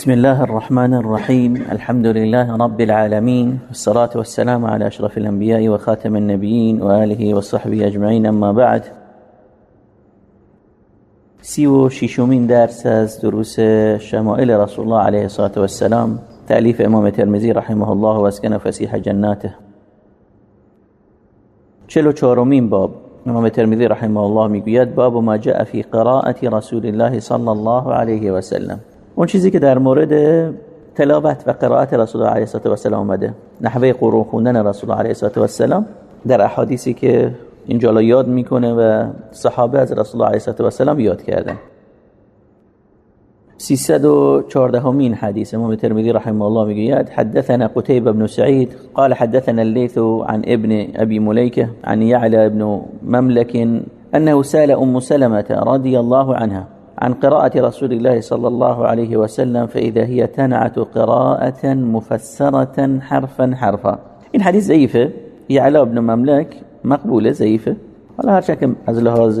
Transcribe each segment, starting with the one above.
بسم الله الرحمن الرحيم الحمد لله رب العالمين والصلاة والسلام على أشرف الأنبياء وخاتم النبيين وآله وصحبه أجمعين أما بعد سی و شیشمین درس از دروس شمائل رسول الله عليه الصلاة والسلام تأليف امام ترمزي رحمه الله واسكن فسيح جناته چلو چهارمین باب امام ترمذی رحمه الله می‌گوید باب ما جاء في قراءة رسول الله صلى الله عليه وسلم اون چیزی که در مورد تلاوت و قرائت رسول الله علیه و سلام اومده. نحوه قرآن خوندن رسول الله علیه و سلام در احادیثی که اینجا یاد می‌کنه و صحابه از رسول الله علیه و سلام یاد کردن. 314 همین حديث امام الترمذي رحمه الله می‌گوید حدثنا قتيبة بن سعيد قال حدثنا الليث عن ابن ابي مليكه عن يعلى بن مملك انه سال ام سلمة رضي الله عنها عن قراءة رسول الله صلى الله عليه وسلم فإذا هي تنعت قراءة مفسرة حرفا حرفا. این حدیث ضعیفه. یعلا ابن مملک مقبوله ضعیفه. حالا هر که از لحاظ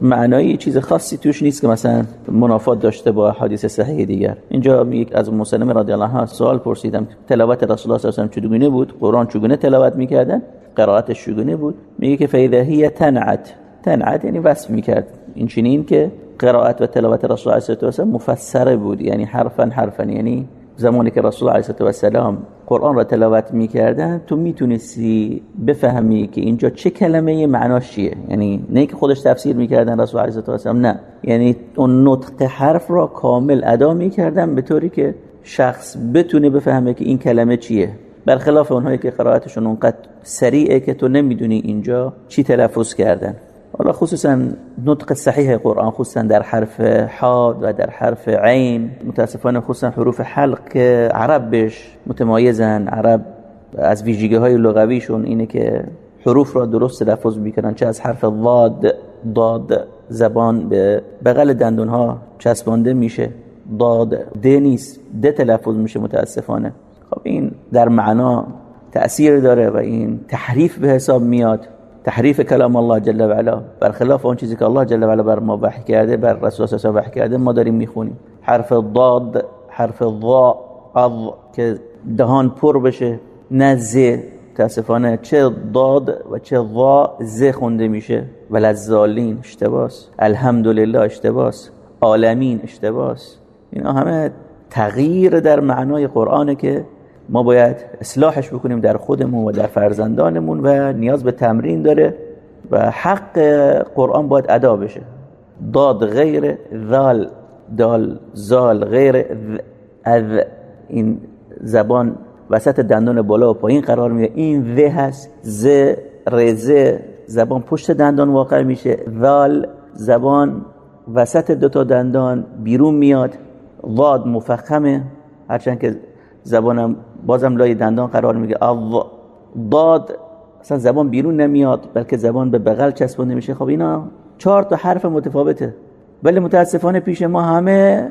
معنایی چیز خاصی توش نیست که مثلا منافات داشته با حدیث صحیح دیگر. اینجا میگه از مسلمه رضی الله عنها سوال پرسیدم تلاوت رسول الله صلی الله علیه و چگونه بود؟ قرآن چگونه تلاوت می‌کردن؟ قرائتش چگونه بود؟ میگه که هي تنعت. تنعت یعنی وصف می‌کرد. این چنین که قرائت و تلاوت رسول الله علیه و مفسره بود. یعنی حرفا حرفا. یعنی زمانی که رسول الله علیه و سلام قرآن را تلاوت می‌کردن تو می‌تونستی بفهمی که اینجا چه کلمه معناش چیه. یعنی نه که خودش تفسیر می‌کردن رسول الله علیه و سلام نه. یعنی اون نطق حرف را کامل ادا می‌کردن به طوری که شخص بتونه بفهمه که این کلمه چیه. برخلاف اونهایی که قرائتشون اونقدر سریعه که تو نمی‌دونی اینجا چی تلفظ کردن. حالا خصوصا نطق صحیح قرآن خصوصا در حرف حاد و در حرف عین. متاسفانه خصوصا حروف حلق که عرب بهش متمایزن. عرب از ویژگی های لغویشون اینه که حروف را درست تلفظ می‌کنن چه از حرف ضاد داد زبان به بغل دندون ها چسبانده میشه. داد د نیست د تلفظ میشه متاسفانه خب این در معنا تأثیر داره و این تحریف به حساب میاد. تحریف کلام الله جل و علا برخلاف اون چیزی که الله جل و علا بر ما وحی کرده بر رسول الله کرده ما داریم می‌خونیم. حرف ضاد حرف ضا اض که دهان پر بشه نه تاسفانه چه داد و چه ضا ز خونده میشه. ولذالین اشتباس الحمدلله اشتباس عالمین اشتباس. اینا همه تغییر در معنای قرآنه که ما باید اصلاحش بکنیم در خودمون و در فرزندانمون و نیاز به تمرین داره و حق قرآن باید ادا بشه. داد غیر ذال دال زال غیر از این زبان وسط دندان بالا و پایین قرار می‌گیره. این ذ هست. ز رزه زبان پشت دندان واقع میشه. ذال زبان وسط دوتا دندان بیرون میاد. ضاد مفخمه. هرچند که زبانم بازم لای دندان قرار میگه. داد. اصلا زبان بیرون نمیاد بلکه زبان به بغل چسبونده میشه خب اینا چهار تا حرف متفاوته. ولی متاسفانه پیش ما همه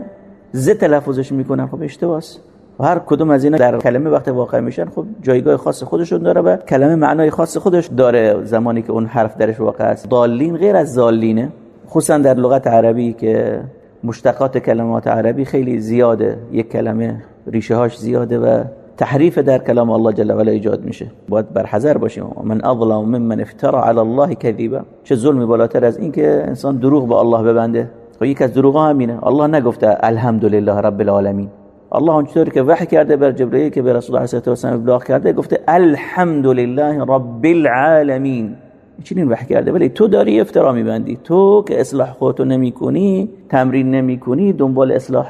ز تلفظش می‌کنن. خب اشتباس. و هر کدوم از اینا در کلمه وقت واقع میشن خب جایگاه خاص خودشون داره و کلمه معنای خاص خودش داره زمانی که اون حرف درش واقع است. دالین غیر از زالینه خصوصا در لغت عربی که مشتقات کلمات عربی خیلی زیاده. یک کلمه ریشه هاش زیاده و تحریف در کلام الله جل و علا ایجاد میشه باید برحذر باشیم. من اظلم ممن افترا علی الله کذیبا چه ظلمی بالاتر از این که انسان دروغ به الله ببنده؟ خب یک از دروغ همینه. الله نگفته الحمدلله رب العالمین. الله اونطوری که وحی کرده بر جبرئیل که به رسول الله صلی الله علیه و ابلاغ کرده گفته الحمدلله رب العالمین. چنین وحی کرده. ولی تو داری افترا میبندی. تو که اصلاح خودتو نمی کنی تمرین نمی کنی دنبال اصلاح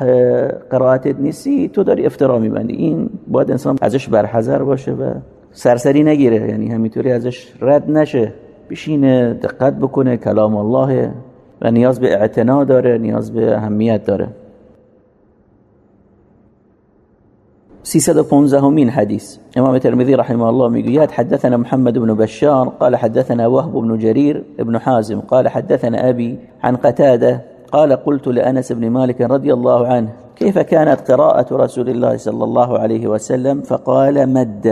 قرائتت نیستی تو داری افترا میبندی. این باید انسان ازش برحذر باشه و سرسری نگیره. یعنی همینطوری ازش رد نشه. بشینه دقت بکنه کلام الله و نیاز به اعتنا داره نیاز به اهمیت داره. 315 همين حديث. إمام الترمذي رحمه الله میگوید حدثنا محمد بن بشار قال حدثنا وهب بن جرير بن حازم قال حدثنا أبي عن قتادة قال قلت لأنس بن مالك رضي الله عنه كيف كانت قراءة رسول الله صلى الله عليه وسلم؟ فقال مد.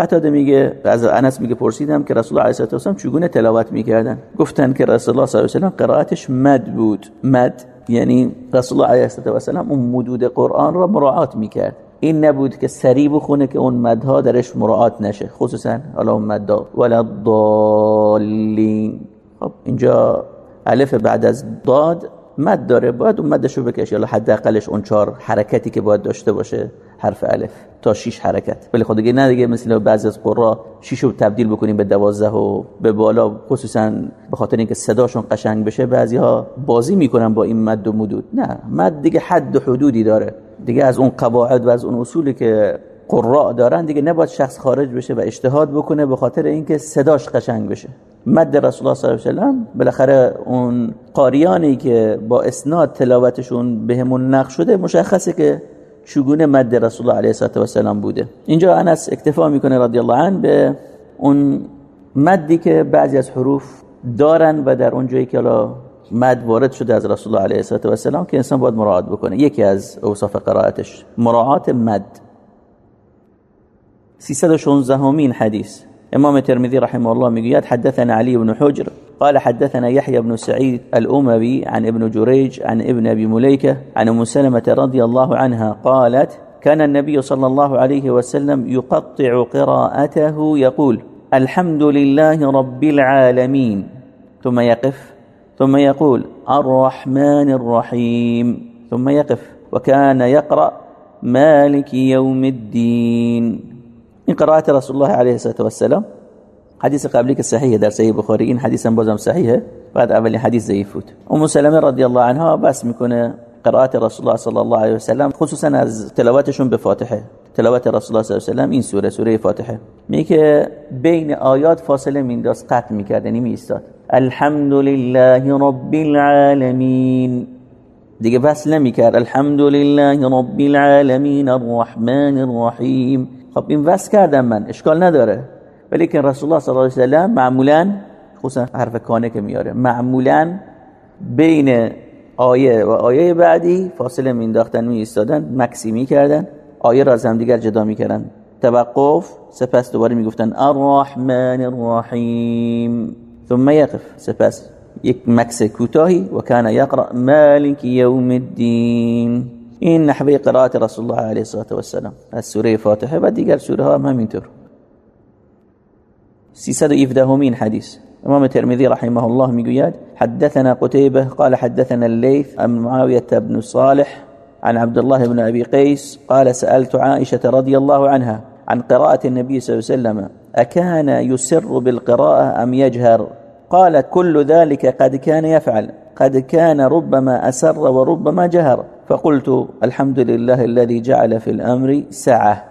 قتادة میگه از أنس میگه پرسیدم که رسول الله علیه و سلم چگونه تلاوت میکردن گفتن که رسول الله صلی الله علیه و سلم قرائتش مد بود. مد یعنی رسول الله علیه و سلم اون مدود قرآن را مراعات میکرد این نبود که سری بخونه که اون مدها درش مراعات نشه خصوصا حالا اون مدها ولا ضالین خب اینجا الف بعد از داد مد داره باید اون مدش رو بکشی حالا حداقلش اون چهار حرکتی که باید داشته باشه. حرف الف تا 6 حرکت. ولی خود دیگه نه دیگه مثل بعضی از قرا 6 رو تبدیل بکنیم به 12 و به بالا خصوصا به خاطر اینکه صداشون قشنگ بشه بعضی ها بازی می‌کنن با این مد و مدود. نه مد دیگه حد و حدودی داره. دیگه از اون قواعد و از اون اصولی که قراء دارن دیگه نباید شخص خارج بشه و اجتهاد بکنه به خاطر اینکه صداش قشنگ بشه. مد رسول الله صلی الله علیه و سلم بالاخره اون قاریانی که با اسناد تلاوتشون بهمون نقش شده مشخصه که چگونه مد رسول الله علیه و سلم بوده. اینجا انس اکتفا می‌کنه رضی الله عنه به اون مدی که بعضی از حروف دارن و در اون جایی که مد وارد شده از رسول الله علیه و سلم که انسان باید مراعات بکنه. یکی از اوصاف قرائتش مراعات مد. 316 همین حدیث. امام الترمذي رحمه الله می‌گوید حدثنا علي بن حجر قال حدثنا يحيى بن سعيد الأموي عن ابن جريج عن ابن أبي مليكة عن أم سلمة رضي الله عنها قالت كان النبي صلى الله عليه وسلم يقطع قراءته يقول الحمد لله رب العالمين. ثم يقف ثم يقول الرحمن الرحيم. ثم يقف وكان يقرأ مالك يوم الدين. این قرائت رسول الله علیه و السلام حدیث قبلی که صحیحه در صحیح بخاری این حدیث هم بازم صحیحه. بعد اولی حدیث ضعیف بود. ام سلمه رضی الله عنها بس می‌کنه قرائت رسول الله صلی الله علیه و سلم خصوصا از تلاوتشون به فاتحه. تلاوت رسول الله صلی الله علیه و سلم این سوره سوره فاتحه. میگه بین آیات فاصله مینداز قطع می‌کرد یعنی می ایستاد الحمد لله رب العالمین. دیگه بس نمی‌کرد. الحمد لله رب العالمین الرحمن الرحیم. خب این وصل کردم من. اشکال نداره. ولی رسول الله صلی الله علیه و سلم معمولا خصوصا حرف کانه که میاره معمولا بین آیه و آیه بعدی فاصله مینداختن می ایستادن مکسی می‌کردن آیه را از هم دیگر جدا می‌کردن. توقف سپس دوباره می‌گفتن الرحمن الرحیم. ثم یقف سپس یک مکس کوتاهی و کان یقرأ مالک یوم الدین. این نحوه قرائت رسول الله علیه و السلام از سوره فاتحه و دیگر سوره ها هم همینطور. 317 همین حدیث إمام ترمذي رحمه الله میگوید حدثنا قتيبة قال حدثنا الليث عن معاوية بن صالح عن عبد الله بن أبي قيس قال سألت عائشة رضي الله عنها عن قراءة النبي صلى الله عليه وسلم أكان يسر بالقراءة أم يجهر؟ قالت كل ذلك قد كان يفعل قد كان ربما أسر وربما جهر. فقلت الحمد لله الذي جعل في الأمر سعة.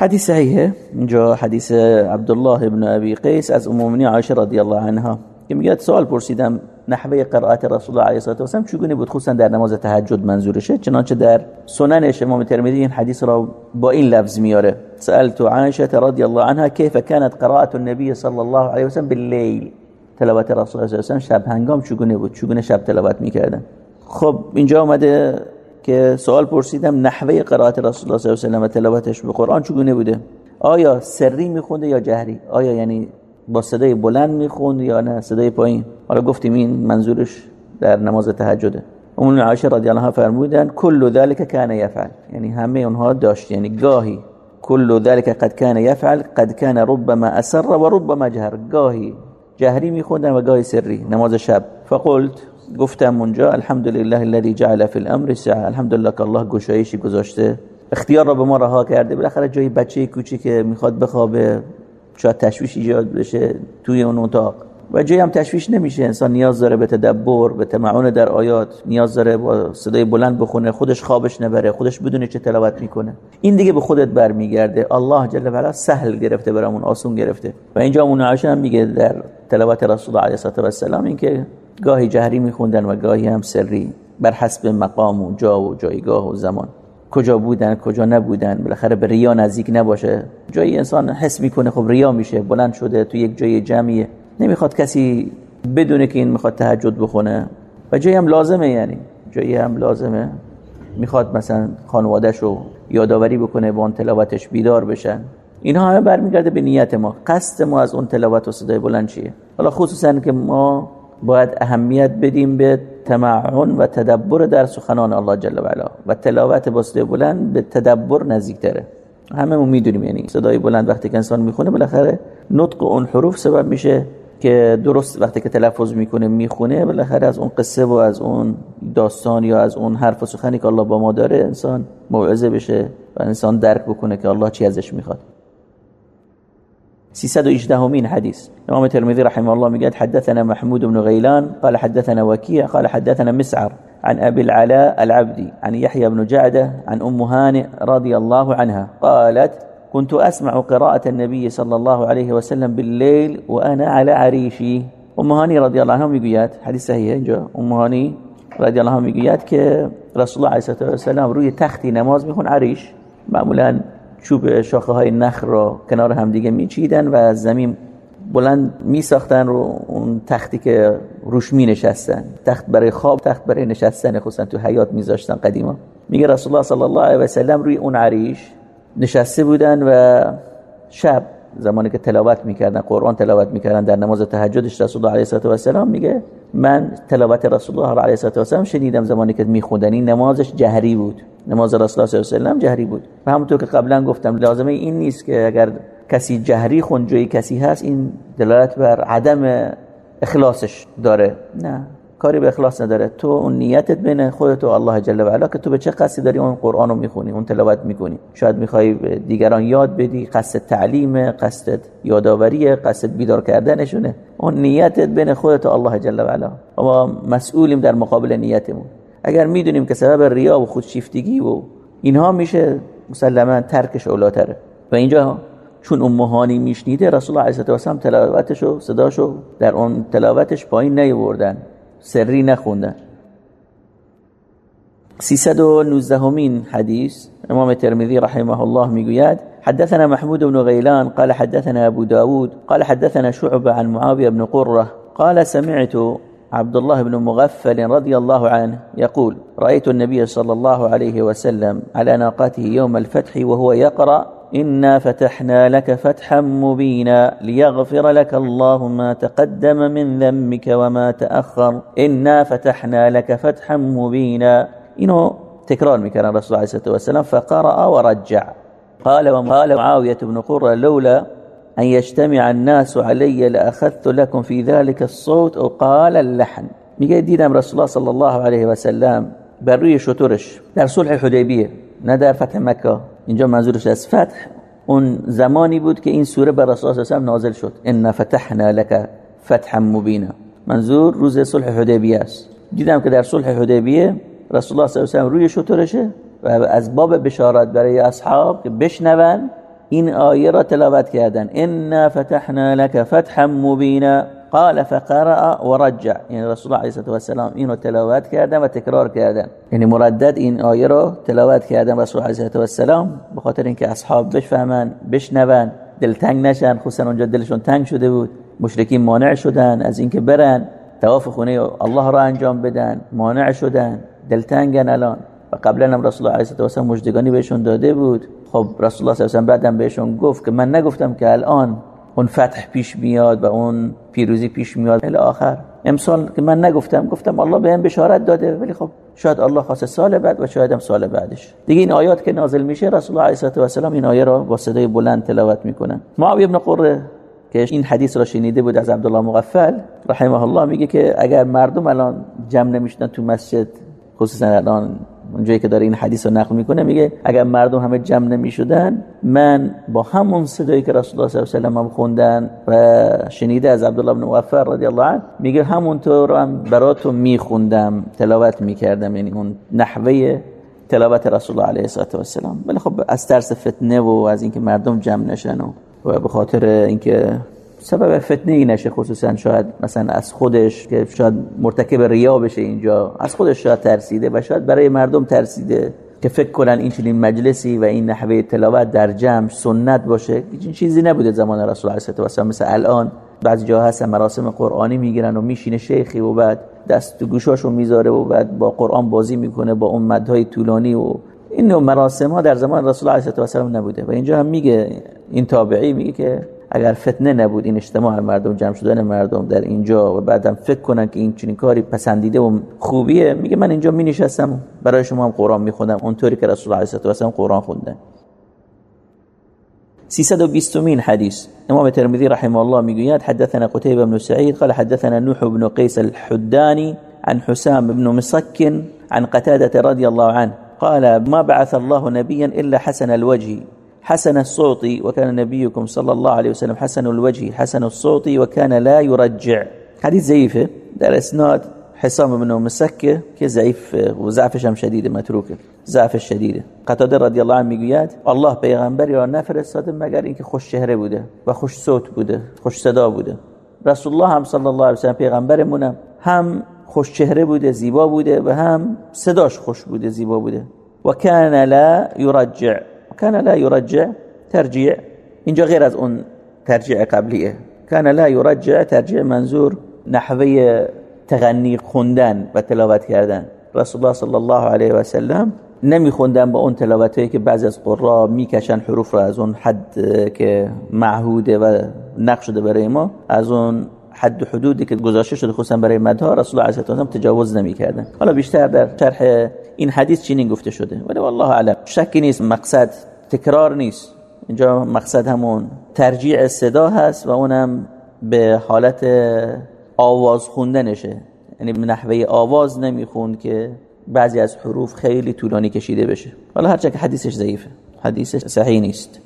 حديث صحيح جاء حديث عبد الله بن أبي قيس از امومنی عائشه رضی الله عنها که میگه سوال پرسیدم نحوه قرائت رسول الله علیه و سلم چگونه بود؟ خصوصا در نماز تهجد منظورشه چنانچه در سننش امام ترمذی این حدیث را با این لفظ میاره. سألت عائشه رضی الله عنها كيف كانت قراءة النبي صلى الله عليه وسلم بالليل؟ تلاوت رسول الله صلی الله شب هنگام چگونه بود؟ چگونه شب تلاوت می‌کردن؟ خب اینجا اومده که سوال پرسیدم نحوه قرائت رسول الله صلی الله علیه و تلاوتش به قرآن چگونه بوده؟ آیا سری میخونده یا جهری؟ آیا یعنی با صدای بلند می‌خوند یا نه؟ صدای پایین؟ حالا گفتیم این منظورش در نماز تهجده ام عایشه رضی الله عنها فرمودن کل ذلك کان یفعل. یعنی همه اونها داشت. یعنی گاهی کل ذلك قد کان یفعل قد کان ربما اسر و ربما جهر. گاهی جهری میخوندن و گاهی سری نماز شب. فقلت گفتم اونجا الحمدلله الذي جعل في الامر سعه الحمدلله که الله گشایشی گذاشته. اختیار را به ما رها کرده. بالاخره جای بچه کوچیک که می‌خواد بخوابه شاید تشویش ایجاد بشه توی اون اتاق. و جایی هم تشویش نمیشه. انسان نیاز داره به تدبر به تمعن در آیات نیاز داره با صدای بلند بخونه خودش خوابش نبره خودش بدونه چه تلاوت می‌کنه. این دیگه به خودت برمیگرده. الله جل و علا سهل گرفته برامون آسون گرفته. و اینجا اون عایشه هم میگه در تلاوت رسول الله علیه و السلام این که گاهی جهری میخوندن و گاهی هم سری بر حسب مقام و جا و جایگاه و زمان. کجا بودن کجا نبودن بالاخره به ریا نزدیک نباشه. جایی انسان حس می‌کنه خب ریا میشه بلند شده تو یک جای جمعیه. نمی‌خواد کسی بدونه که این می‌خواد تهجد بخونه. و جایی هم لازمه یعنی. جایی هم لازمه. می‌خواد مثلا خانوادهش رو یادآوری بکنه با اون تلاوتش بیدار بشن. اینها همه برمیگرده به نیت ما. قصد ما از اون تلاوت و صدای بلند چیه؟ حالا خصوصا که ما باید اهمیت بدیم به تمعن و تدبر در سخنان الله جل و علا. و تلاوت با صدای بلند به تدبر نزدیکتره. همه ما می‌دونیم یعنی صدای بلند وقتی که انسان می‌خونه بالاخره نطق اون حروف سبب میشه که درست وقتی که تلفظ می‌کنه می‌خونه بالاخره از اون قصه و از اون داستان یا از اون حرف و سخنی که الله با ما داره انسان موعظه بشه و انسان درک بکنه که الله چی ازش می‌خواد. 318 همين حديث؟ إمام الترمذي رحمه الله مقال حدثنا محمود بن غيلان قال حدثنا وكيع قال حدثنا مسعر عن أبي العلاء العبدي عن يحيى بن جعدة عن أم هانئ رضي الله عنها قالت كنت أسمع قراءة النبي صلى الله عليه وسلم بالليل وأنا على عريشي. أم هاني رضي الله عنها میگوید حدیث صحیحه اینجا أم هاني رضي الله عنها میگوید که رسول الله عليه السلام روی تختی نماز میخون عریش معمولا چوب شاخه های نخ را کنار همدیگه میچیدن و از زمین بلند می ساختن رو اون تختی که روش می نشستن تخت برای خواب تخت برای نشستن خصوصا تو حیات میذاشتن قدیما. میگه رسول الله صلی الله علیه و سلم روی اون عریش نشسته بودن و شب زمانی که تلاوت می‌کردن قرآن تلاوت می‌کردن در نماز تهجدش رسول الله علیه و سلام میگه من تلاوت رسول الله علیه و سلام شنیدم زمانی که میخوندن. این نمازش جهری بود. نماز رسول الله صلی الله علیه و جهری بود. و همونطور که قبلا گفتم لازمه این نیست که اگر کسی جهری خون جایی کسی هست این دلالت بر عدم اخلاصش داره. نه. کاری به اخلاص نداره. تو اون نیتت بین خودت و الله جل و علا که تو به چه قصدی داری اون قرآن رو می‌خونی اون تلاوت می‌کنی؟ شاید می‌خوای دیگران یاد بدی قصد تعلیم قصد یادآوری قصد بیدار کردنشونه. اون نیتت بین خودت و الله جل و علا و ما مسئولیم در مقابل نیتمون. اگر می‌دونیم که سبب ریا و خودشیفتگی و اینها میشه مسلما ترکش اولاتره. و اینجا چون اون مهانی میشنیده رسول الله علیه و سلم تلاوتشو صداشو در اون تلاوتش پایین نیوردن سری نخوندن 319 همین حدیث امام ترمذی رحمه الله می‌گوید حدثنا محمود بن غيلان قال حدثنا أبو داود قال حدثنا شعبة عن معاوية بن قرة قال سمعت عبد الله بن مغفل رضي الله عنه يقول رأيت النبي صلى الله عليه وسلم على ناقته يوم الفتح وهو يقرأ إنا فتحنا لك فتحا مبينا ليغفر لك الله ما تقدم من ذنبك وما تأخر إنا فتحنا لك فتحا مبينا. إنه تكرار مكان الرسول عليه الصلاة والسلام فقرأ ورجع. قال وقال معاوية بن قرة لولا أن يجتمع الناس علي لأخذت لكم في ذلك الصوت أو قال اللحن. میگه دیدم رسول الله صلی الله علیه و سلم بر روی شطورش در صلح حدیبیه نه در فتح مکه اینجا منظورش از فتح. اون زمانی بود که این سوره بر الله صلی نازل شد. ان فتحنا لك فتحا مبینا. منظور روز صلح حدیبیه است. دیدم که در صلح حدیبیه رسول الله صلی الله علیه و روی شطورشه و از باب بشارت برای اصحاب که بشنون این آیه را تلاوت کردن. ان فتحنا لك فتحا مبینا. قال فقرأ ورجع. یعنی رسول الله علیه و السلام اینو تلاوت کردن و تکرار کردن. یعنی مردد این آیه رو تلاوت کردن رسول الله علیه و السلام به خاطر اینکه اصحاب بفهمن بشنون دلتنگ نشن خصوصا اونجا دلشون تنگ شده بود. مشرکین مانع شدن از اینکه برن. طواف خونه الله را انجام بدن. مانع شدن. دلتنگن الان. و قبلا هم رسول الله علیه و السلام مجدگانی بهشون داده بود. خب رسول الله صلی الله علیه و بعدم بهشون گفت که من نگفتم که الان اون فتح پیش میاد و اون پیروزی پیش میاد. الی آخر. امسال که من نگفتم گفتم الله بهم بشارت داده. ولی خب شاید الله خاص سال بعد و شاید هم سال بعدش. دیگه این آیات که نازل میشه رسول الله علیه و سلم این آیه را با صدای بلند تلاوت می‌کنن معاویه ابن قره که این حدیث را شنیده بود از عبدالله مغفل رحمه الله میگه که اگر مردم الان جمع نمی‌شدن تو مسجد خصوصا الان اونجایی که داره این حدیث رو نقل می‌کنه میگه اگر مردم همه جمع نمی‌شدن من با همون صدایی که رسول الله صلی الله علیه و هم خوندن و شنیده از عبدالله بن مغفر رضی الله عنه میگه همونطور هم براتون میخوندم تلاوت می‌کردم یعنی اون نحوه تلاوت رسول الله علیه و السلام ولی خب از ترس فتنه و از اینکه مردم جمع نشن و به خاطر اینکه سبب فتنه ای نشه خصوصا شاید مثلا از خودش که شاید مرتکب ریا بشه اینجا. از خودش شاید ترسیده و شاید برای مردم ترسیده که فکر کنن این چنین مجلسی و این نحوه تلاوت در جمع سنت باشه. این چیزی نبوده زمان رسول الله صلی الله مثل الان بعضی جا هست مراسم قرآنی می‌گیرن و میشینه شیخی و بعد دست تو گوشاشو می‌ذاره و بعد با قرآن بازی می‌کنه با اون مدهای طولانی و این نوع مراسم ها در زمان رسول الله صلی الله نبوده. و اینجا هم میگه این تابعی میگه که اگر فتنه نبود این اجتماع مردم جمع شدن مردم در اینجا و بعدم فکر کنن که این چنین کاری پسندیده و خوبیه میگه من اینجا می نشستم برای شما هم قرآن میخوندم. اونطوری که رسول الله علیه و سلم قرآن خوندن 320 حديث امام الترمذي رحمه الله می‌گوید حدثنا قتيبة بن سعيد قال حدثنا نوح بن قيس الحداني عن حسام بن مسك عن قتادة رضي الله عنه. قال ما بعث الله نبيا إلا حسن الوجه. حسن الصوت وكان نبيكم صلى الله عليه وسلم حسن الوجه حسن الصوت وكان لا يرجع. حديث زيفه در اسناد حسام بن مسکه که ضعیف و ضعفش هم شدیده متروکه ضعفش شدیده قتاده رضی الله عنه می‌گوید الله پیغمبری را نفرستاده مگر اینکه خوش چهره بوده و خوش صوت بوده خوش صدا بوده. رسول الله هم صلی الله علیه و سلم پیغمبرمون هم خوش چهره بوده زیبا بوده و هم صداش خوش بوده زیبا بوده. و کان لا یرجع. کان لا یرجع ترجیع اینجا غیر از اون ترجیع قبلیه. کان لا یرجع ترجیع منظور نحوه تغنی خوندن و تلاوت کردن. رسول الله صلی الله علیه و سلم نمیخوندن با اون تلاوتایی که بعضی از قرا می‌کشن حروف رو از اون حد که معهوده و نقش شده برای ما از اون حد حدودی که گذاشته شده خصوصا برای مدها رسول الله علیه و تجاوز نمی‌کردن. حالا بیشتر در شرح این حدیث چنین گفته شده. ولی والله اعلم شکی نیست مقصد تکرار نیست. اینجا مقصد همون ترجیع صدا هست و اونم به حالت آواز خوندنشه. یعنی به نحوه آواز نمی‌خوند که بعضی از حروف خیلی طولانی کشیده بشه. حالا هرچه که حدیثش ضعیفه. حدیثش صحیح نیست.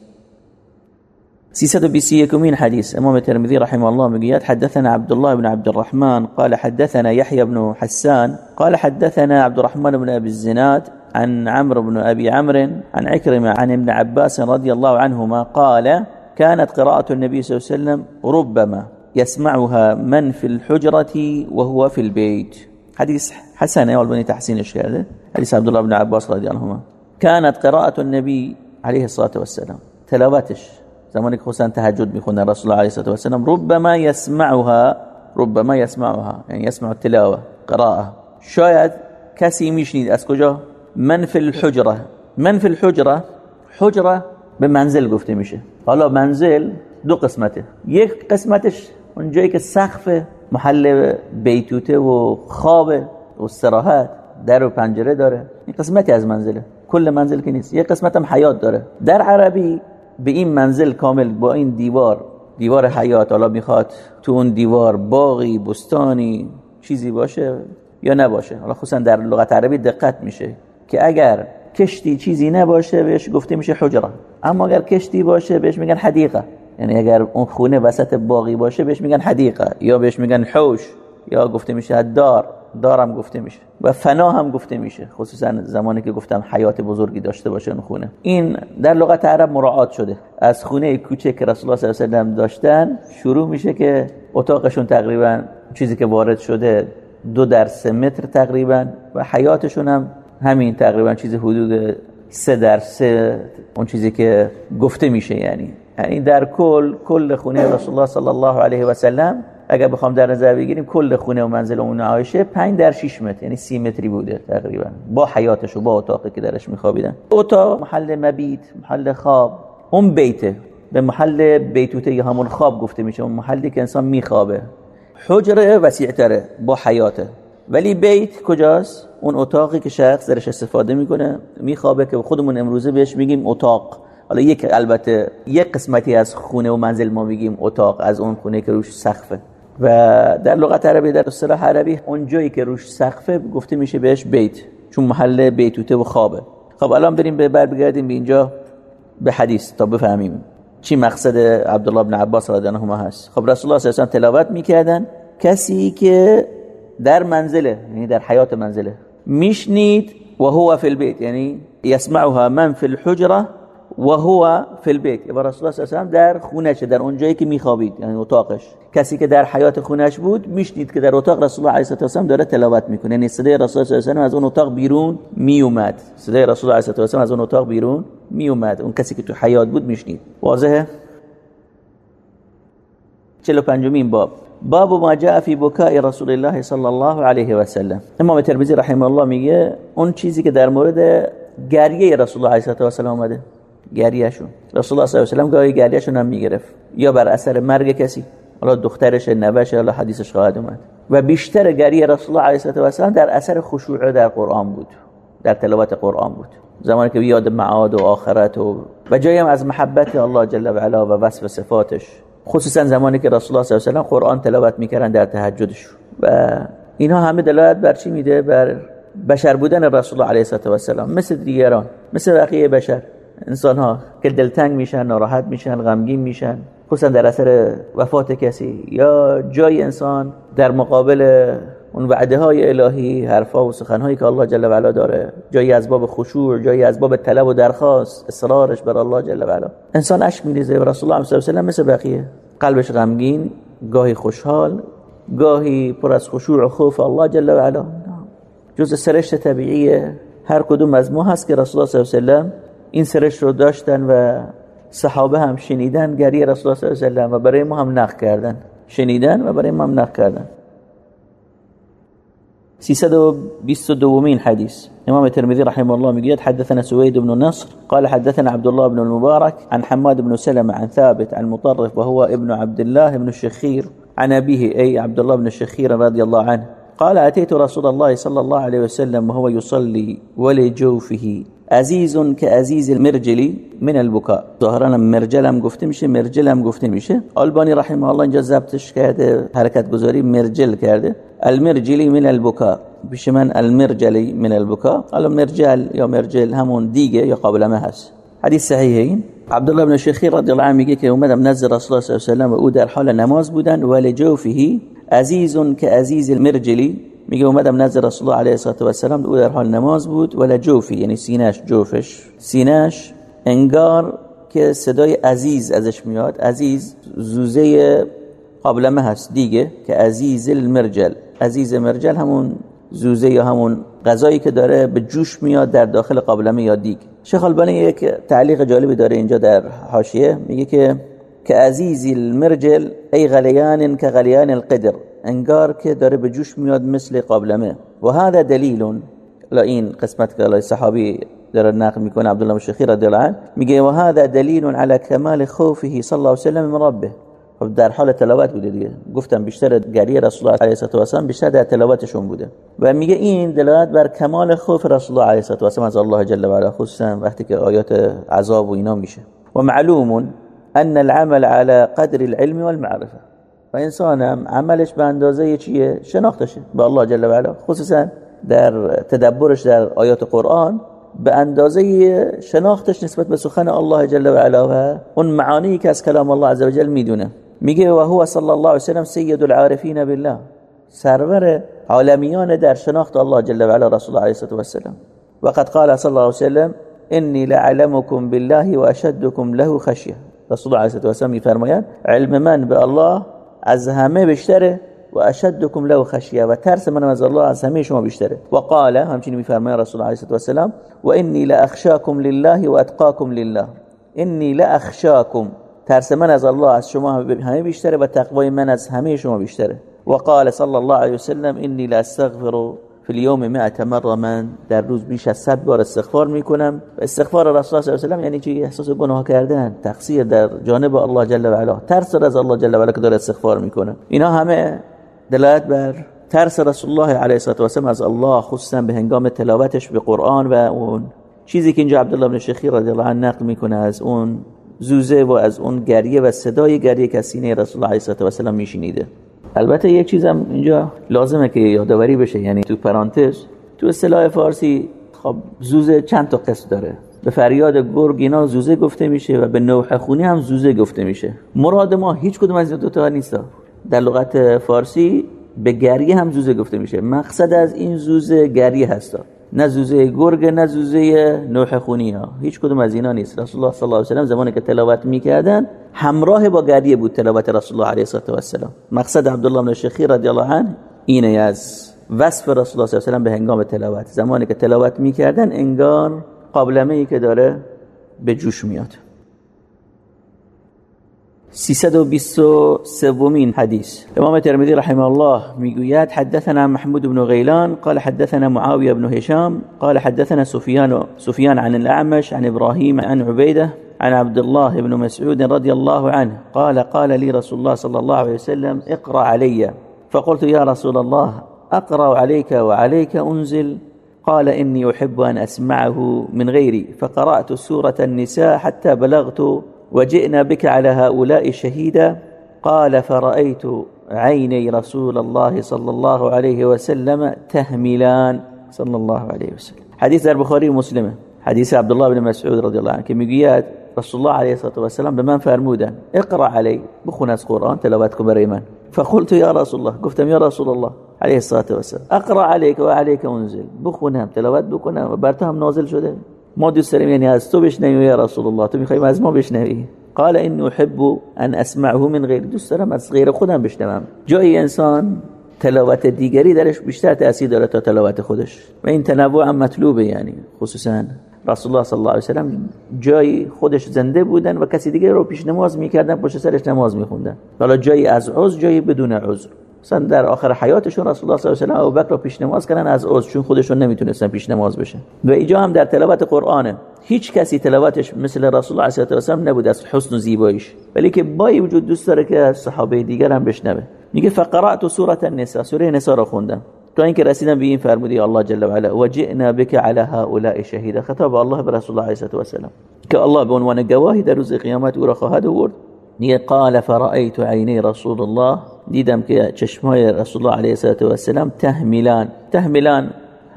321 حديث امام الترمذي رحمه الله مقياد حدثنا عبد الله بن عبد الرحمن قال حدثنا يحيى بن حسان قال حدثنا عبد الرحمن بن ابي الزناد عن عمرو بن أبي عمرو عن عكرمة عن ابن عباس رضي الله عنهما قال كانت قراءة النبي صلى الله عليه وسلم ربما يسمعها من في الحجرة وهو في البيت. حديث حسن والبني تحسين الشهادة حديث عبد الله بن عباس رضي الله عنهما. كانت قراءة النبي عليه الصلاة والسلام. تلاواتش. زمانی که تهجد میخوندن رسول الله علیه الصلاة والسلام ربما يسمعها ربما يسمعها يعني يسمع التلاوة قراءة. شاید کسی میشنید از کجا؟ من فی الحجره من فی الحجره حجره به منزل گفته میشه. حالا منزل دو قسمته. یک قسمتش اونجایی که سقف محل بیتوته و خواب و استراحت در و پنجره داره. این قسمتی از منزله. کل منزل که نیست. یک قسمت هم حیات داره. در عربی به این منزل کامل با این دیوار دیوار حیات حالا می‌خواد تو اون دیوار باقی بستانی چیزی باشه یا نباشه. حالا خصوصا در لغت عربی دقت میشه. که اگر کشتی چیزی نباشه بهش گفته میشه حجره. اما اگر کشتی باشه بهش میگن حدیقه. یعنی اگر اون خونه وسط باقی باشه بهش میگن حدیقه. یا بهش میگن حوش یا گفته میشه دار دارم گفته میشه. و فنا هم گفته میشه. خصوصا زمانی که گفتم حیات بزرگی داشته باشه اون خونه. این در لغت عرب مراعات شده. از خونه کوچک که رسول الله صلی الله علیه و داشتن شروع میشه که اتاقشون تقریبا چیزی که وارد شده دو در سه متر تقریبا و حیاتشون هم همین تقریبا چیز حدود سه در سه اون چیزی که گفته میشه یعنی. یعنی در کل کل خونه رسول الله صلی الله علیه و سلم اگر بخوام در نظر بگیریم کل خونه و منزل اون عایشه 5 در 6 متر یعنی 30 متری بوده تقریبا. با حیاتش و با اتاقی که درش میخوابیدن. اتاق محل مبیت محل خواب. اون بیته به محل بیتوته یا همون خواب گفته میشه اون محلی که انسان میخوابه. حجره وسیعتره با حیاته. ولی بیت کجاست؟ اون اتاقی که شخص درش استفاده می‌کنه میخوابه که خودمون امروزه بهش میگیم اتاق. حالا یک البته یک قسمتی از خونه و منزل ما میگیم اتاق از اون خونه که روش سقفه. و در لغت عربی در اصطلاح عربی اون جایی که روش سقفه گفته میشه بهش بیت. چون محل بیتوته و خوابه. خب الان بریم به بر بگردیم به اینجا به حدیث تا بفهمیم چی مقصد عبدالله بن عباس رضی الله عنهما هست. خب رسول الله صلی الله علیه و تلاوت می‌کردن. کسی که در منزله یعنی در حیات منزله. میشنید و هو فی البيت یعنی يسمعها من فی الحجره و هو فی البيت و رسول الله صلی در خونش در اون جایی که میخوابید یعنی اتاقش. کسی که در حیات خونش بود میشنید که در اتاق رسول الله علیه و داره تلاوت می‌کنه. یعنی صدای رسول الله صلی از اون اتاق بیرون میومد. صدای رسول الله علیه و از اون اتاق بیرون میومد. اون کسی که تو حیات بود میشنید. واضحه؟ 45 باب. باب ما جاء في بكاء رسول الله صلی الله علیه و سلم امام ترمذی رحمه الله میگه اون چیزی که در مورد گریه رسول الله علیه و سلم اومده گریهشون رسول الله صلی الله علیه و گاهی گریهشون هم می‌گرفت یا بر اثر مرگ کسی حالا دخترش نوش حالا حدیثش خواهد اومد و بیشتر گریه رسول الله علیه و سلم در اثر خشوع در قرآن بود در تلاوت قرآن بود زمانی که یاد معاد و آخرت و و جایی هم از محبت الله جل و علا و وصف صفاتش خصوصا زمانی که رسول الله صلی الله علیه و قرآن تلاوت می‌کردن در تهجدش. و اینها همه دلالت بر چی میده؟ بر بشر بودن رسول الله علیه و سلام مثل دیگران مثل بقیه بشر. انسان ها که دلتنگ میشن ناراحت میشن غمگین میشن. خصوصا در اثر وفات کسی. یا جای انسان در مقابل اون وعده های الهی حرفا و سخنهایی که الله جل و علا داره. جایی از باب خشوع جایی از باب طلب و درخواست اصرارش بر الله جل و علا انسان اشک میریزه و رسول الله صلی الله علیه و مثل بقیه. قلبش غمگین گاهی خوشحال گاهی پر از خشوع و خوف الله جل و علا جز سرشت طبیعیه. هر کدوم از ما هست که رسول الله صلی الله علیه و این سرشت رو داشتن و صحابه هم شنیدن گری رسول الله صلی الله علیه و برای ما هم نقل کردن. شنیدن و برای ما هم نقل کردن. 322 حديث؟ إمام الترمذي رحمه الله مقيد. حدثنا سويد بن نصر قال حدثنا عبد الله بن المبارك عن حماد بن سلمة عن ثابت عن مطرف وهو ابن عبد الله بن الشخير عن أبيه أي عبد الله بن الشخير رضي الله عنه. قال أتيت رسول الله صلى الله عليه وسلم وهو يصلي ولجوفه عزیز که عزیز المرجلی من البکا ظاهرا مرجل هم گفته میشه مرجل هم گفته میشه آلبانی رحمه الله اینجا ضبطش کرده حرکت گذاری مرجل کرده. المرجلی من البکا پیش من من البکا حالا مرجل یا مرجل همون دیگه یا قابلمه هست. حدیث صحیحه این؟ عبدالله بن شیخی رضی الله عنه میگه که اومدم نزد رسول الله صلی الله علیه و أو در حال نماز بودن ولجوفه عزیز که عزیز المرجلی میگه اومدم نزد رسول الله علیه و السلام او در حال نماز بود ولا جوفی یعنی سینش جوفش. سینش انگار که صدای عزیز ازش میاد. عزیز زوزه قابلمه هست. دیگه که عزیز المرجل. عزیز مرجل همون زوزه یا همون غذایی که داره به جوش میاد در داخل قابلمه یا دیگ. شیخ البانی یک تعلیق جالبی داره اینجا در حاشیه. میگه که عزیزی المرجل ای غلیان که غلیان القدر. انگار که داره به جوش میاد مثل قابلمه. و هذا دلیل. این قسمت که صحابی داره نقل می‌کنه عبدالله مشخی رضی الله عنه میگه و هذا دلیل على کمال خوفه صلی الله علیه و سلم من ربه. خب در حال تلاوت بوده دیگه. گفتم بیشتر گریه رسول الله علیه و سلم بیشتر در تلاوتشون بوده. و میگه این دلالت بر کمال خوف رسول الله علیه و سلم از الله جل و علا خصوصا وقتی که آیات عذاب و اینا میشه. و معلوم ان العمل على قدر العلم والمعرفه و انسان هم عملش به اندازه چیه؟ شناختشه. به الله جل و علا خصوصا در تدبرش در آیات قرآن به اندازه شناختش نسبت به سخن الله جل و علا و اون معانی که از کلام الله عز و جل می‌دونه. میگه و هو صلی الله علیه و سلم سید العارفین بالله. سرور عالمیان در شناخت الله جل و علا رسول الله علیه و السلام وقد قال صلی الله علیه سلم انی لعلمکم بالله و اشدکم له خشیه. رسول الله علیه و میفرمایند علم من به الله از همه بیشتره و اشدکم له خشیه و ترس من از الله از همه شما بیشتره و قال همچنین میفرماید رسول الله علیه و سلم و انی لاخشاکم لله و اتقاکم لله انی لاخشاکم ترس من از الله از شما همه بیشتره و تقوای من از همه شما بیشتره و قال صلی الله علیه و سلم انی لاستغفر اليوم 100 مره من در روز بیش از 100 بار استغفار می‌کنم. استغفار رسول الله صلی الله علیه و یعنی چی؟ احساس گناه کردن تقصیر در جانب الله جل و علا. ترس از الله جل و علا که داره استغفار می‌کنه. اینا همه دلالت بر ترس رسول الله علیه و از الله خصوصا به هنگام تلاوتش به قرآن و اون. چیزی که اینجا عبدالله بن شیخی رضی الله عنه نقل می‌کنه از اون زوزه و از اون گریه و صدای گریه که سینه رسول الله علیه و سلم میشینیده البته یک چیزم اینجا لازمه که یادآوری بشه یعنی تو پرانتز تو اصطلاح فارسی خب زوزه چند تا قسم داره. به فریاد گرگ اینا زوزه گفته میشه و به نوح خونی هم زوزه گفته میشه. مراد ما هیچ کدوم از این دو تا نیست. در لغت فارسی به گریه هم زوزه گفته میشه. مقصد از این زوزه گریه هستا نه زوزه گرگ نه زوزه نوح خونی ها هیچ کدوم از اینا نیست. رسول الله صلی الله علیه و سلم زمانی که تلاوت می‌کردن همراه با گریه بود تلاوت رسول الله علیه و سلم مقصد عبدالله بن شخیر رضی الله عنه اینه از وصف رسول الله صلی الله علیه و سلم به هنگام تلاوت. زمانی که تلاوت می‌کردن انگار قابلمه ای که داره به جوش میاد. 323 حديث. إمام الترمذي رحمه الله ميقويات حدثنا محمود بن غيلان قال حدثنا معاوية بن هشام قال حدثنا سفيان سفيان عن الأعمش عن إبراهيم عن عبيدة عن عبد الله بن مسعود رضي الله عنه قال قال لي رسول الله صلى الله عليه وسلم اقرأ علي فقلت يا رسول الله أقرأ عليك وعليك أنزل قال إني أحب أن أسمعه من غيري فقرأت سورة النساء حتى بلغت وجئنا بك على هؤلاء شهيدا؟ قال فرأيت عيني رسول الله صلى الله عليه وسلم تهملان. صلى الله عليه وسلم. حديث البخاري ومسلم. حديث عبد الله بن مسعود رضي الله عنه. كميقيات رسول الله عليه الصلاة والسلام به من فرمودا اقرأ علي. بخون قرآن تلاوتكم برای من فقلت يا رسول الله. گفتم يا رسول الله. عليه الصلاة والسلام اقرأ عليك وعليك انزل بخونم تلاوت بکنم و بر تو هم نازل شده. ما دوست داریم یعنی از تو بشنویم یا رسول الله تو می‌خوایم از ما بشنوی. قال اني احب ان اسمعه من غیر. دوست دارم از غیر خودم بشنوم. جای انسان تلاوت دیگری درش بیشتر تاثیر داره تا تلاوت خودش. و این تنوع هم مطلوبه یعنی خصوصا رسول الله صلی الله علیه وسلم جای خودش زنده بودن و کسی دیگه رو پیش نماز می‌کردن پشت سرش نماز میخوندن. حالا جایی از عذر جایی بدون عذر. مثلا در آخر حیاتشون رسول الله صلی الله علیه و آله ابوبکر رو پیش نماز کردن از عذر چون خودشون نمی‌تونستن پیش نماز بشن. و اینجا هم در تلاوت قرآنه هیچ کسی تلاوتش مثل رسول الله علیه و نبود از حسن و زیباییش. ولی که با وجود دوست داره که از صحابه دیگر هم بشنوه. میگه فقرات سوره النساء. سوره نساء رو خوندم. تا اینکه رسیدم به این فرمودی الله جل و علا و جئنا بك على هؤلاء شهیدا خطاب الله به رسول الله علیه و سلم. که الله به عنوان گواهی در روز قیامت او را خواهد آورد. میگه قال فرأيت عینی رسول الله دیدم که چشمای رسول الله علیه و سلم تهمیلان تهمیلان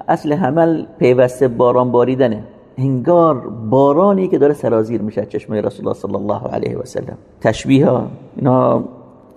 اصل حمل پیوسته باران باریدنه هنگار بارانی که داره سرازیر میشه چشمای رسول الله صلی الله علیه و سلم تشبیه ها اینا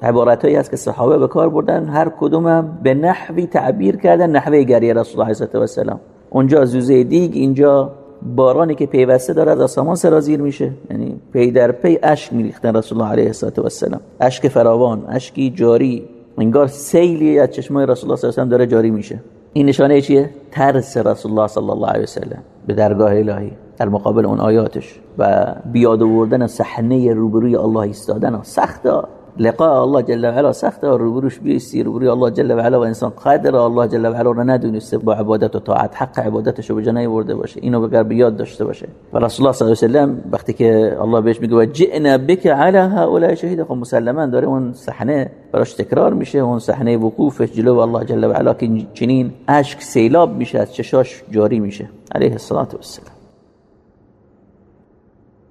عبارتایی هست که صحابه به کار بردن هر کدوم به نحوی تعبیر کردن نحوه گریه رسول الله علیه و سلم اونجا زوزه دیگ اینجا بارانی که پیوسته داره از آسمان سرازیر میشه. یعنی پی در پی اشک میریختن رسول الله علیه و سلم اشک فراوان اشکی جاری. انگار سیلی از چشمای رسول الله صلی الله علیه و داره جاری میشه. این نشانه چیه؟ ترس رسول الله صلی الله علیه و سلم به درگاه الهی در مقابل اون آیاتش و بیاد آوردن صحنه روبروی الله ایستادن. سخته. لقاء الله جل و علا سخته روبروش بیستی روبروی الله جل و علا و انسان قدر الله جل و علا رو ندونسته با عبادت و طاعت. حق عبادتش رو به جنای برده باشه. اینو به قلب یاد داشته باشه. و رسول الله صلی الله علیه و وقتی که الله بهش میگه جئنا بك على هؤلاء شهید خب مسلما داره اون صحنه براش تکرار میشه. اون صحنه وقوفش جلو الله جل و علا که چنین اشک سیلاب میشه از چشاش جاری میشه. علیه الصلاه و السلام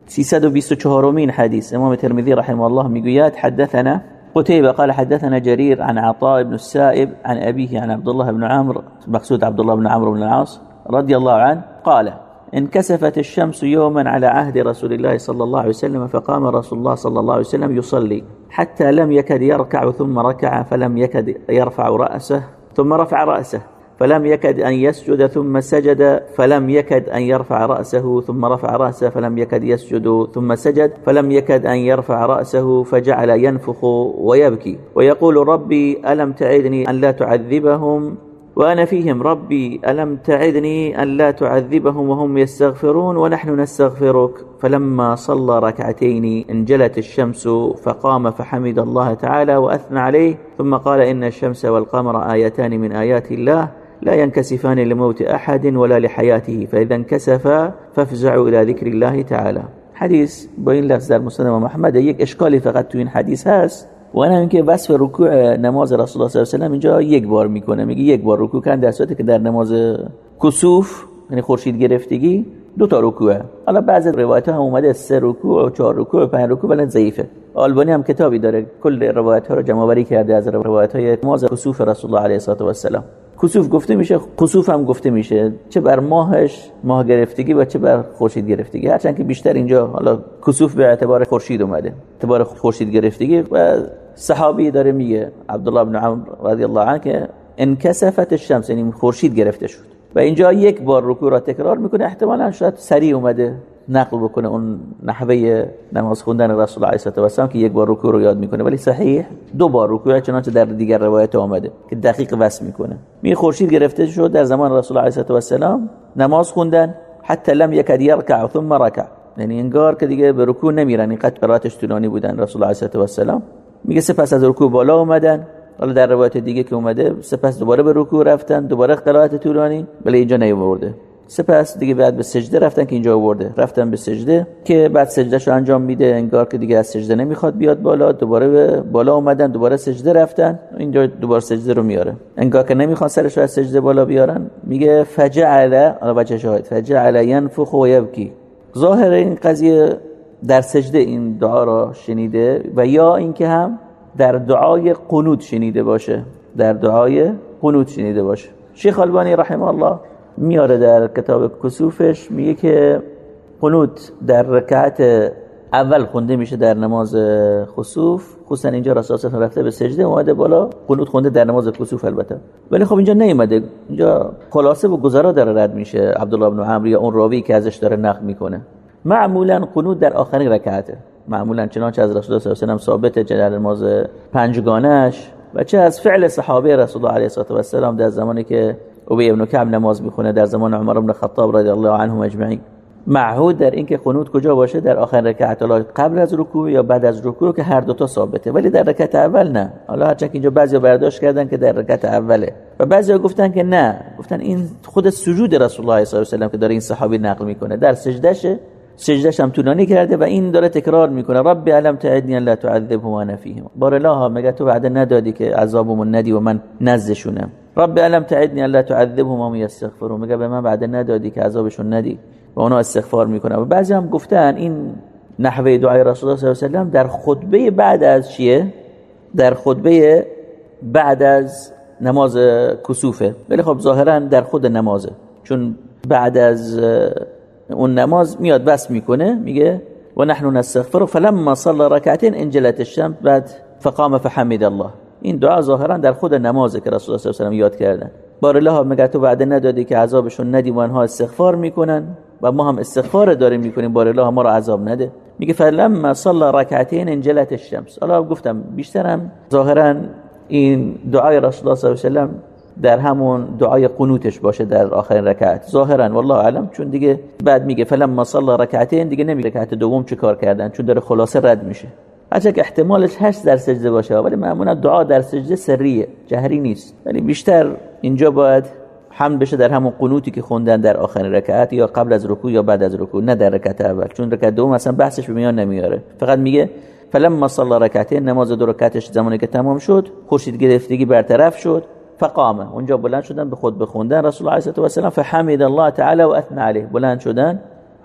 324 مين حديث؟ إمام الترمذي رحمه الله ميقويات حدثنا قتيبة قال حدثنا جرير عن عطاء بن السائب عن أبيه عن عبد الله بن عمرو مقصود عبد الله بن عمرو بن العاص رضي الله عنه قال انكسفت الشمس يوما على عهد رسول الله صلى الله عليه وسلم فقام رسول الله صلى الله عليه وسلم يصلي حتى لم يكد يركع ثم ركع فلم يكد يرفع رأسه ثم رفع رأسه. فلم يكد أن يسجد ثم سجد فلم يكد أن يرفع رأسه ثم رفع رأسه فلم يكد يسجد ثم سجد فلم يكد أن يرفع رأسه فجعل ينفخ ويبكي. ويقول ربي ألم تعدني أن لا تعذبهم؟ وأنا فيهم ربي ألم تعدني أن لا تعذبهم وهم يستغفرون ونحن نستغفرك؟ فلما صلى ركعتين انجلت الشمس فقام فحمد الله تعالى وأثنى عليه ثم قال إن الشمس والقمر آيتان من آيات الله لا ينكسفان لموت أحد ولا لحياته فإذا انكسفا فافزعوا إلى ذكر الله تعالى. حديث بين لفظ در محمد یک اشکالی فقط تو این حدیث هست و انا اینکه وصف رکوع نماز رسول الله صلی الله علیه و اینجا یک بار می‌کنه میگه یک بار رکوع کردن در صورتی که در نماز کسوف یعنی خورشید گرفتگی دو تا رکوعه. حالا بعضی روایت ها هم اومده سه رکوع و چهار رکوع و پنج رکوع ولی ضعیفه. آلبانی هم کتابی داره کل روایت ها رو جمع آوری کرده از روایت های نماز کسوف رسول الله علیه و السلام کسوف گفته میشه خسوف هم گفته میشه چه بر ماهش ماه گرفتگی و چه بر خورشید گرفتگی. هرچند که بیشتر اینجا حالا کسوف به اعتبار خورشید اومده اعتبار خورشید گرفتگی و صحابی داره میگه عبدالله بن عمر رضی الله عنه که انکسفت الشمس یعنی خورشید گرفته شد. و اینجا یک بار رکوع را تکرار می‌کنه احتمالا شاید سریع اومده. نقل بکنه اون نحوه نماز خوندن رسول الله علیه و سلم که یک بار رکوع رو یاد می‌کنه. ولی صحیح دو بار رکوع چنانچه در دیگر روایت آمده که دقیق وصل می‌کنه. می خورشید گرفته شد در زمان رسول الله علیه و سلم نماز خوندن حتی لم یکد یرکع ثم رکع. یعنی انگار که دیگه به رکوع نمیرن اینقدر قرائتش طولانی بودن رسول الله علیه و سلام میگه سپس از رکوع بالا اومدن. حالا در روایت دیگه که اومده سپس دوباره به رکوع رفتن دوباره قرائت طولانی ولی اینجا نیورده سپس دیگه بعد به سجده رفتن که اینجا آورده. رفتن به سجده که بعد سجدهشو انجام میده انگار که دیگه از سجده نمی‌خواد بیاد بالا. دوباره به بالا اومدن دوباره سجده رفتن. اینجا دوباره سجده رو میاره. انگار که نمی‌خواد سرش از سجده بالا بیارن. میگه فجعل حالا بچه شاهد. فجعل ينفخ و یبکی. ظاهر این قضیه در سجده این دعا را شنیده و یا اینکه هم در دعای قنوت شنیده باشه. در دعای قنوت شنیده باشه. شیخ البانی رحمه الله میاره در کتاب کسوفش میگه که قنوت در رکعت اول خونده میشه در نماز خسوف خصوصا اینجا رسول رفته به سجده اومده بالا. قنوت خونده در نماز خسوف البته. ولی خب اینجا نیومده. اینجا خلاصه و گذرا داره رد میشه. عبدالله بن عمرو یا اون راوی که ازش داره نقل می‌کنه. معمولا قنوت در آخرین رکعته. معمولا چنانچه از رسول الله صلی الله علیه و ثابته چه در نماز پنجگانش و چه از فعل صحابه رسول الله علیه و سلم در زمانی که ابی ابن کعب نماز می‌خونه در زمان عمر بن خطاب رضی الله عنهم اجمعین. معهود در اینکه قنوت کجا باشه در آخر رکعت قبل از رکوع یا بعد از رکوع که هر دو تا ثابته ولی در رکعت اول نه. حالا هرچند اینجا بعضیا برداشت کردن که در رکعت اوله. و بعضیا گفتن که نه. گفتن این خود سجود رسول الله صلی الله علیه و که داره این صحابی نقل می‌کنه. در سجدهشه سجدش هم طولانی کرده و این داره تکرار می‌کنه. رب علم تعدنی لا تعذبهم وانا فیهم بار الله مگه تو وعده ندادی که عذابمون ندی و من نزدشونم رب علم تعدنی الا تعذبهم وهم یستغفرون. مگه به من وعده ندادی که عذابشون ندی و اونا استغفار می‌کنن. و بعضی هم گفتن این نحوه دعای رسول الله صلی الله علیه و در خطبه بعد از چیه؟ در خطبه بعد از نماز کسوفه. ولی خب ظاهرا در خود نمازه. چون بعد از اون نماز میاد بس می‌کنه میگه و نحن نستغفر. فلما صلى ركعتين انجلت الشمس بعد فقام فحمد الله. این دعا ظاهرا در خود نمازه که رسول الله صلی الله علیه و یاد کردن. بار الله مگر تو وعده ندادی که عذابشون ندی و آنها استغفار می‌کنن؟ و ما هم استغفار داریم می‌کنیم بار الله ما رو عذاب نده. میگه فلما صلى ركعتين انجلت الشمس. الله گفتم بیشترم. ظاهرا این دعای رسول الله صلی الله علیه و در همون دعای قنوتش باشه در آخرین رکعت. ظاهرا والله علم چون دیگه بعد میگه فلما صلى رکعتین دیگه نمیگه رکعت دوم چه کار کردن چون داره خلاصه رد میشه. هرچه که احتمالش هشت در سجده باشه ولی معمولا دعا در سجده سریه جهری نیست. ولی بیشتر اینجا باید حمد بشه در همون قنوتی که خوندن در آخرین رکعت یا قبل از رکوع یا بعد از رکوع نه در رکعت اول. چون رکعت دوم اصلا بحثش به میان نمیاره. فقط میگه فلما صلى رکعتین نماز دو رکعتش زمانی که تمام شد خورشید گرفتگی برطرف شد فقامه. اونجا بلند شدن به خود بخوندن. رسول الله صلی الله علیه و فحمد الله تعالی و اثنى علیه. بلند شدن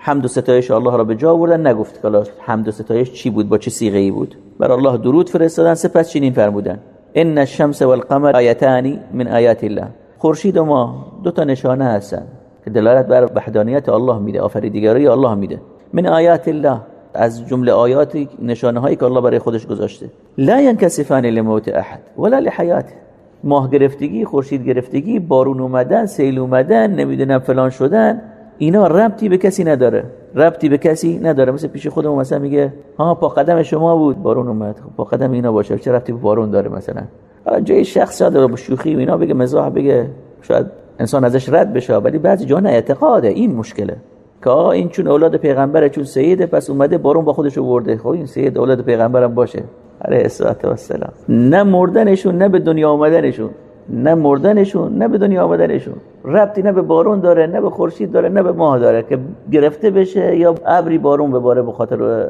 حمد و ستایش الله را به جا آوردن نگفت که حمد و ستایش چی بود با چه صیغه ای بود؟ بر الله درود فرستادن سپس چنین فرمودن. ان الشمس والقمر آیتان من آیات الله. خورشید و ما دو تا نشانه هستن که دلالت بر وحدانیت الله میده آفریدگاری الله میده. من آیات الله از جمله آیات نشانه هایی که الله برای خودش گذاشته. لا ينكسفان لموت احد ولا لحیاته ماه گرفتگی خورشید گرفتگی بارون اومدن سیل اومدن نمی‌دونم فلان شدن. اینا ربطی به کسی نداره. ربطی به کسی نداره. مثل پیش خودمون مثلا میگه ها پا قدم شما بود. بارون اومد. خب پا قدم اینا باشه. چه ربطی به بارون داره مثلا؟ جای شخص شاید با شوخی اینا بگه مزاح بگه. شاید انسان ازش رد بشه. ولی بعضی جا اعتقاده. این مشکله. که این چون اولاد پیغمبره چون سیده پس اومده بارون با خودش ورده خب این سید اولاد پیغمبرم باشه. علیه السلام نه مردنشون نه به دنیا آمدنشون. نه مردنشون نه به دنیا آمدنشون. ربطی نه به بارون داره نه به خورشید داره نه به ماه داره که گرفته بشه یا ابری بارون بباره به خاطر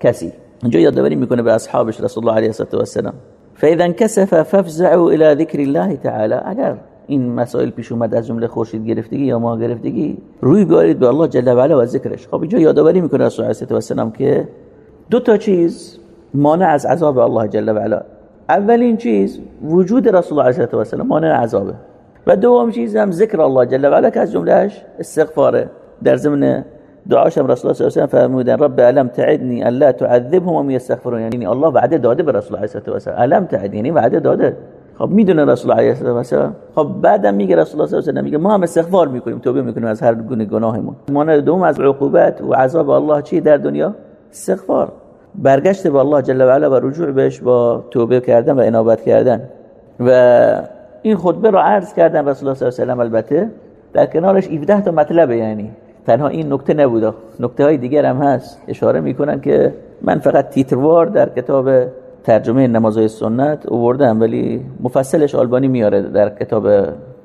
کسی. اینجا یادآوری می‌کنه به اصحابش رسول الله علیه و السلام فاذا انكسف فافزعوا الى ذکر الله تعالی اگر این مسائل پیش اومد از جمله خورشید گرفتگی یا ماه گرفتگی روی بیارید به الله جل و علا و ذکرش. خب اینجا یادآوری می‌کنه رسول الله علیه و السلام که دو تا چیز مانع از عذاب الله جل و علا اولین چیز وجود رسول الله علیه و سلم مانع عذابه. و دوم چیز هم ذکر الله جل و علا که از جملهش استغفاره. در ضمن دعاش هم رسول الله صلی الله علیه و فرمودن رب علم تعدنی الا تعذبهم وهم يستغفرون؟ یعنی الله وعده داده به رسول الله علیه و سلم علم تعدنی یعنی وعده داده. خب می‌دونه رسول الله علیه و خب بعدم میگه رسول الله صلی الله علیه و میگه ما هم استغفار می‌کنیم توبه می‌کنیم از هر گونه گناهمون. مانع دوم از عقوبت و عذاب الله چی در دنیا؟ استغفار. برگشت به الله جل و علا و رجوع بهش با توبه کردن و انابت کردن. و این خطبه رو عرض کردن رسول الله صلی الله علیه و البته در کنارش 17 تا مطلبه یعنی تنها این نکته نبوده. نکته های دیگر هم هست. اشاره می‌کنن که من فقط تیتروار در کتاب ترجمه نمازهای سنت اووردم ولی مفصلش آلبانی میاره در کتاب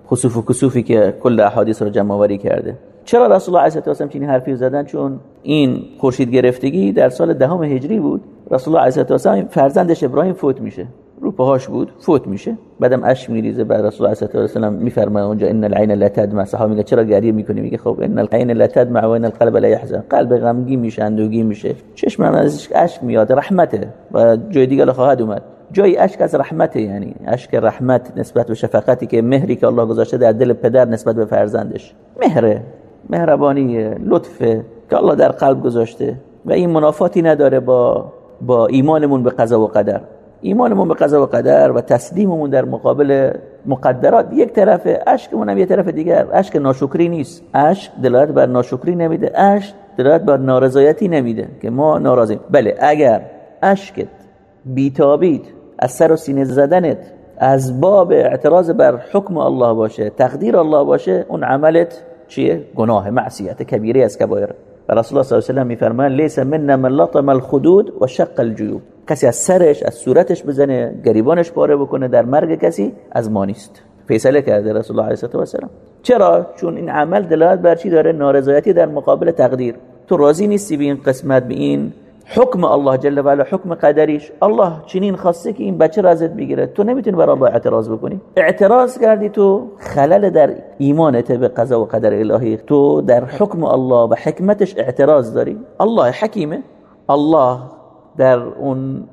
خصوف و کسوفی که کل احادیث رو جمع آوری کرده. چرا رسول الله علیه و آله چنین حرفی زدن؟ چون این خورشید گرفتگی در سال دهم هجری بود. رسول الله علیه و آله فرزندش ابراهیم فوت میشه. رو پاهاش بود فوت میشه. بعدم اش میریزه بعد رسول الله صلی الله علیه و میفرمایه اونجا ان العین لا تدمع. صحابه میگه چرا گریه می‌کنی؟ میگه خب ان العین لا تدمع و ان القلب لا يحزن قلب غمگین میشه اندوگی میشه. چشم هم ازش اشک میاد رحمته. و جای دیگه خواهد اومد. جای اشک از رحمته یعنی اشک رحمت نسبت به شفقتی که مهری که الله گذاشته در دل پدر نسبت به فرزندش. مهره مهربانی لطف که الله در قلب گذاشته. و این منافاتی نداره با با ایمانمون به قضا و قدر. ایمانمون به قضا و قدر و تسلیممون در مقابل مقدرات. یک طرف اشکمون هم یه طرف دیگر. اشک ناشکری نیست. اشک دلالت بر ناشکری نمیده. اشک دلالت بر نارضایتی نمیده که ما ناراضیم. بله اگر اشکت بیتابید از سر و سینه زدنت از باب اعتراض بر حکم الله باشه تقدیر الله باشه اون عملت چیه؟ گناه معصیت کبیره از کبایر رسول الله صلی الله علیه و میفرمان لیس من لطم الخدود و شق الجیوب. کسی از سرش از صورتش بزنه گریبانش پاره بکنه در مرگ کسی از ما نیست. فیصله کرده رسول الله علیه و سلم چرا؟ چون این عمل دلالت بر چی داره؟ نارضایتی در مقابل تقدیر. تو راضی نیستی به این قسمت به این حکم الله جل و علا حکم قدریش؟ الله چنین خواسته که این بچه را ازت بگیره. تو نمی‌تونی برای الله اعتراض بکنی. اعتراض کردی تو خلل در ایمانت به قضا و قدر الهی. تو در حکم الله و حکمتش اعتراض داری. الله حکیمه. الله در اون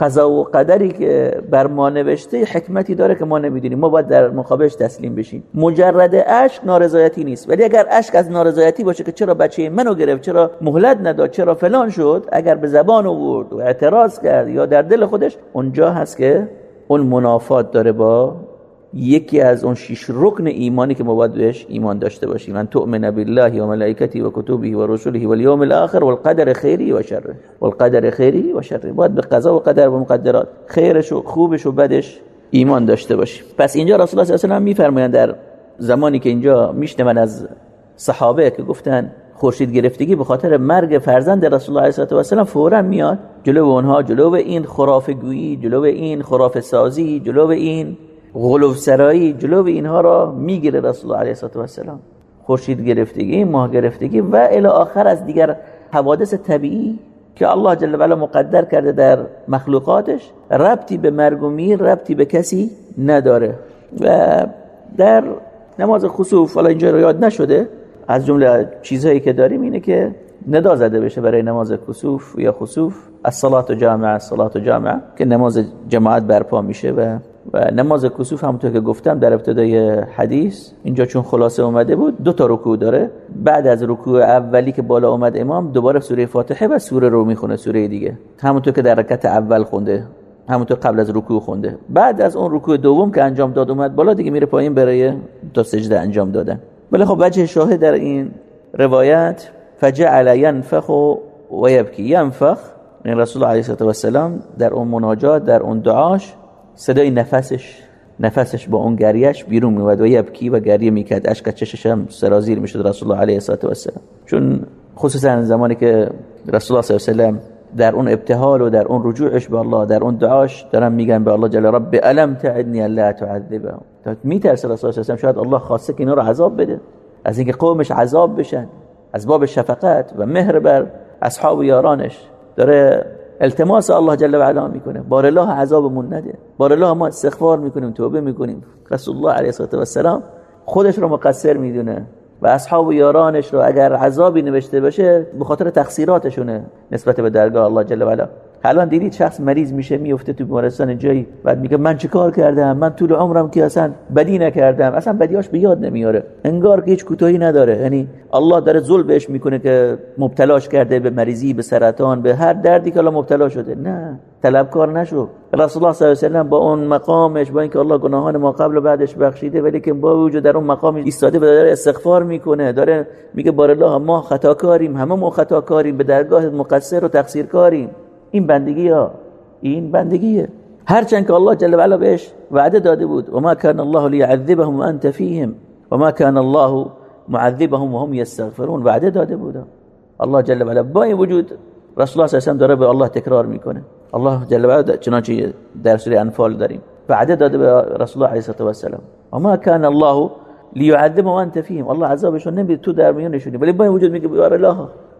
قضا و قدری که بر ما نوشته حکمتی داره که ما نمی‌دونیم. ما باید در مقابلش تسلیم بشیم. مجرد عشق نارضایتی نیست. ولی اگر عشق از نارضایتی باشه که چرا بچه منو گرفت چرا مهلت نداد چرا فلان شد اگر به زبان آورد و اعتراض کرد یا در دل خودش اونجا هست که اون منافات داره با یکی از اون شش رکن ایمانی که ما باید بهش ایمان داشته باشیم. من تؤمن بالله و ملائکته و کتبه و رسله و اليوم الاخر والقدر خیری و شره. والقدر خیری و شره. باید به قضا و قدر و مقدرات خیرش و خوبش و بدش ایمان داشته باشیم. پس اینجا رسول الله صلی الله علیه و میفرمایند در زمانی که اینجا میشنون از صحابه که گفتن خورشید گرفتگی به خاطر مرگ فرزند رسول الله علیه و فورا میاد جلو اونها جلو این خرافه گویی جلو این خرافه سازی جلو این غلوف سرایی جلو اینها را می‌گیره رسول الله علیه و سلام خورشید گرفتگی ماه گرفتگی و الی آخر از دیگر حوادث طبیعی که الله جل و علا مقدر کرده در مخلوقاتش ربطی به مرگ و میر ربطی به کسی نداره. و در نماز خصوف حالا اینجا رو یاد نشده از جمله چیزهایی که داریم اینه که ندا زده بشه برای نماز کسوف یا خصوف از صلات و جامعه از جامعه که نماز جماعت برپا میشه و و نماز کسوف همونطور که گفتم در ابتدای حدیث اینجا چون خلاصه اومده بود دو تا رکوع داره. بعد از رکوع اولی که بالا اومد امام دوباره سوره فاتحه و سوره رو می‌خونه سوره دیگه. همونطور که در رکعت اول خونده همونطور قبل از رکوع خونده. بعد از اون رکوع دوم که انجام داد اومد بالا دیگه میره پایین برای تا سجده انجام دادن. ولی خب وجه شاهد در این روایت فجعل ينفخ و یبکی. ینفخ این رسول الله علیه و سلام در اون مناجات در اون دعاش صدای نفسش نفسش با اون گریش بیرون میومد و یبکی و گریه می‌کرد. اشک چشش هم سرازیر می‌شد رسول الله علیه و سلام چون خصوصا زمانی که رسول الله صلی الله علیه و در اون ابتهال و در اون رجوعش به الله در اون دعاش دارن میگن به الله جل رب الم تعدنی الا تعذبهم. میترسه رسول الله صلی شاید الله خواسته که اینا رو عذاب بده. از اینکه قومش عذاب بشن از باب شفقت و مهر بر اصحاب و یارانش. داره التماس الله جل و علا می‌کنه. بار الله عذابمون نده. بار الله ما استغفار می‌کنیم توبه می‌کنیم. رسول الله علیه و السلام خودش رو مقصر می‌دونه و اصحاب و یارانش رو اگر عذابی نوشته باشه به خاطر تقصیراتشونه نسبت به درگاه الله جل و علا الان دیدید شخص مریض میشه میفته تو بیمارستان جایی بعد میگه من چه کار کردم؟ من طول عمرم که اصلا بدی نکردم. اصلا بدیاش به یاد نمیاره. انگار که هیچ کوتاهی نداره. یعنی الله داره ظلم بهش می‌کنه که مبتلاش کرده به مریضی به سرطان به هر دردی که الله مبتلا شده. نه طلبکار نشو. رسول الله صلی الله علیه و با اون مقامش با اینکه الله گناهان ما قبل و بعدش بخشیده ولی که با وجود در اون مقام ایستاده و داره استغفار می‌کنه داره میگه بار الله ما خطاکاریم همه ما خطاکاریم به درگاه مقصر و تقصیرکاریم. این بندگی ها این بندگیه. هرچند که الله جل و علا بهش وعده داده بود و ما کان الله لیعذبهم وانت فیهم و ما کان الله معذبهم وهم یستغفرون. وعده داده بود. الله جل و علا با این وجود رسول الله صلی داره به الله تکرار می‌کنه. الله جل و علا چنانچه در سوره انفال داریم. وعده داده به رسول الله علیه و السلام اما کان الله لیعذب وانت فیهم. الله عذابشون نمیده تو در میونشونی. ولی با این وجود میگه الله.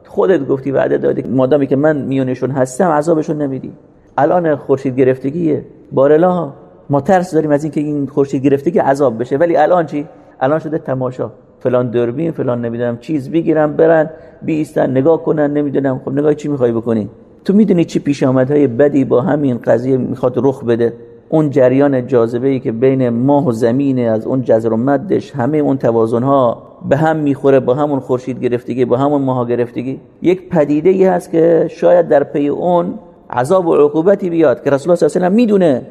خودت گفتی وعده دادی مادامی که من میونشون هستم عذابشون نمیدی. الان خورشید گرفتگیه. بار الله ما ترس داریم از اینکه این خورشید گرفتگی عذاب بشه. ولی الان چی؟ الان شده تماشا. فلان دوربین فلان نمی‌دونم چیز بگیرم برن بیستن نگاه کنن نمی‌دونم. خب نگاه چی می‌خوای بکنی؟ تو می‌دونی چی پیش آمدهای بدی با همین قضیه می‌خواد رخ بده؟ اون جریان جاذبه ای که بین ماه و زمین از اون جزر و مدش همه اون توازن ها به هم می‌خوره با همون خورشید گرفتگی با همون ماه گرفتگی یک پدیده ای هست که شاید در پی اون عذاب و عقوبتی بیاد که رسول الله صلی الله علیه و می‌دونه.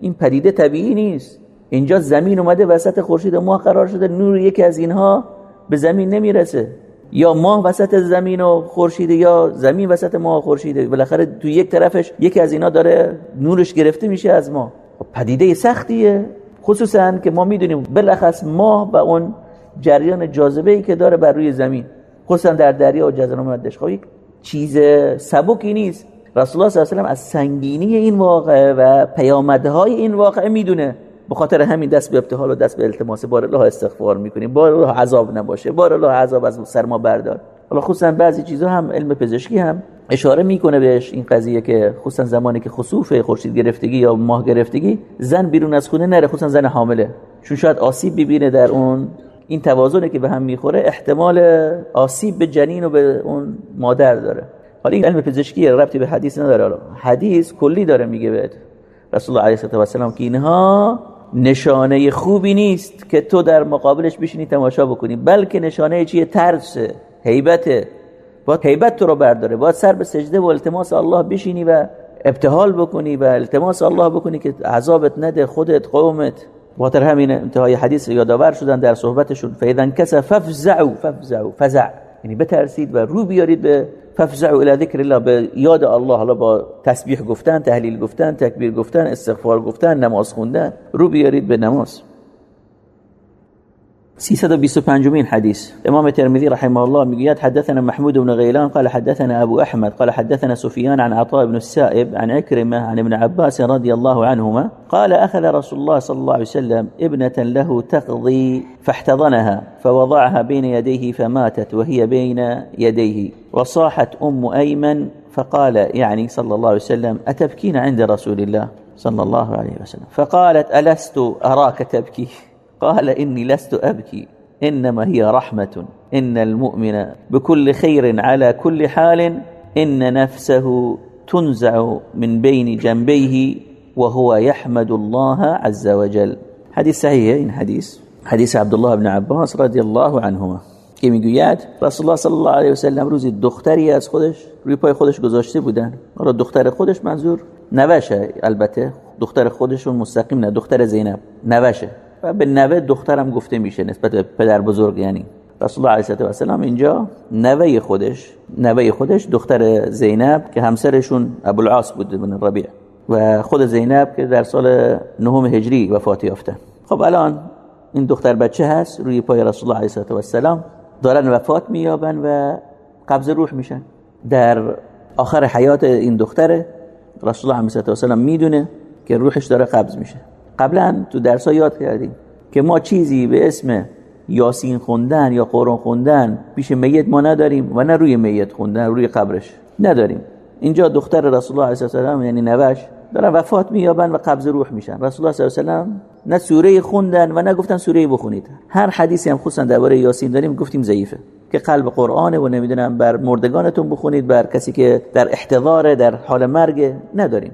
این پدیده طبیعی نیست. اینجا زمین اومده وسط خورشید و ماه قرار شده نور یکی از اینها به زمین نمی‌رسه. یا ماه وسط زمین و خورشید یا زمین وسط ماه و خورشید. بالاخره تو یک طرفش یکی از اینا داره نورش گرفته میشه از ما خب پدیده سختیه خصوصا که ما می‌دونیم بلخص ماه و اون جریان جاذبه ای که داره بر روی زمین. خصوصا در دریا و جزیره مدش خب چیز سبکی نیست. رسول الله صلی الله علیه و از سنگینی این واقعه و پیامدهای این واقعه می‌دونه. به خاطر همین دست به ابتحال و دست به التماس بار الله استغفار می‌کنیم بار الله عذاب نباشه بار الله عذاب از سر ما بردار. حالا خصوصا بعضی چیزا هم علم پزشکی هم اشاره می‌کنه بهش این قضیه که خصوصا زمانی که خسوف خورشید گرفتگی یا ماه گرفتگی زن بیرون از خونه نره خصوصا زن حامله. چون شاید آسیب ببینه در اون این توازنی که به هم می‌خوره احتمال آسیب به جنین و به اون مادر داره. حالا این علم پزشکی ربطی به حدیث نداره. حدیث کلی داره میگه بهت. رسول الله علیه و السلام که اینها نشانه خوبی نیست که تو در مقابلش بشینی تماشا بکنی بلکه نشانه چیه؟ ترس هیبته باید هیبت تو رو برداره باید سر به سجده و التماس الله بشینی و ابتحال بکنی و التماس الله بکنی که عذابت نده خودت قومت. باتر همین انتهای حدیث یادآور شدن در صحبتشون. فیدن کس ففزعو ففزعو فزع یعنی بترسید و رو بیارید به ففزعوا الى ذکر الله. به یاد الله حالا با تسبیح گفتن تهلیل گفتن تکبیر گفتن استغفار گفتن نماز خوندن رو بیارید به نماز. 325 حديث. إمام الترمذي رحمه الله مقياد حدثنا محمود بن غيلان قال حدثنا أبو أحمد قال حدثنا سفيان عن عطاء بن السائب عن عكرمة عن ابن عباس رضي الله عنهما قال أخذ رسول الله صلى الله عليه وسلم ابنة له تقضي فاحتضنها فوضعها بين يديه فماتت وهي بين يديه. وصاحت أم أيمن فقال يعني صلى الله عليه وسلم أتبكين عند رسول الله صلى الله عليه وسلم؟ فقالت ألست أراك تبكي؟ قال إني لست أبكي إنما هي رحمة إن المؤمن بكل خير على كل حال إن نفسه تنزع من بين جنبيه وهو يحمد الله عز وجل. حديث صحيح این حديث حديث عبد الله بن عباس رضي الله عنهما. که میگوید رسول الله صلی الله علیه و سلم روزی دختری از خودش روی پای خودش گذاشته بودن را دختر خودش منظور؟ نوشه البته دختر خودشون مستقیم نه دختر زینب نوشه و به نوه دخترم گفته میشه نسبت به پدر بزرگ یعنی رسول الله علیه و سلم اینجا نوه خودش نوه خودش دختر زینب که همسرشون ابوالعاص بود بن ربیع و خود زینب که در سال نهم هجری وفات یافته. خب الان این دختر بچه هست روی پای رسول الله علیه و سلم دارن وفات مییابن و قبض روح میشن. در آخر حیات این دختر رسول الله علیه و سلم می‌دونه که روحش داره قبض میشه. قبلا تو درس ها یاد کردیم که ما چیزی به اسم یاسین خوندن یا قرآن خوندن پیش میت ما نداریم و نه روی میت خوندن روی قبرش نداریم. اینجا دختر رسول الله علیه و یعنی نوش دارن وفات مییابن و قبض روح میشن. رسول الله علیه و نه سوره خوندن و نه گفتن سوره بخونید. هر حدیثی هم خصوصا درباره یاسین داریم گفتیم ضعیفه. که قلب قرآنه و نمی‌دونم بر مردگانتون بخونید بر کسی که در احتضار در حال مرگ نداریم.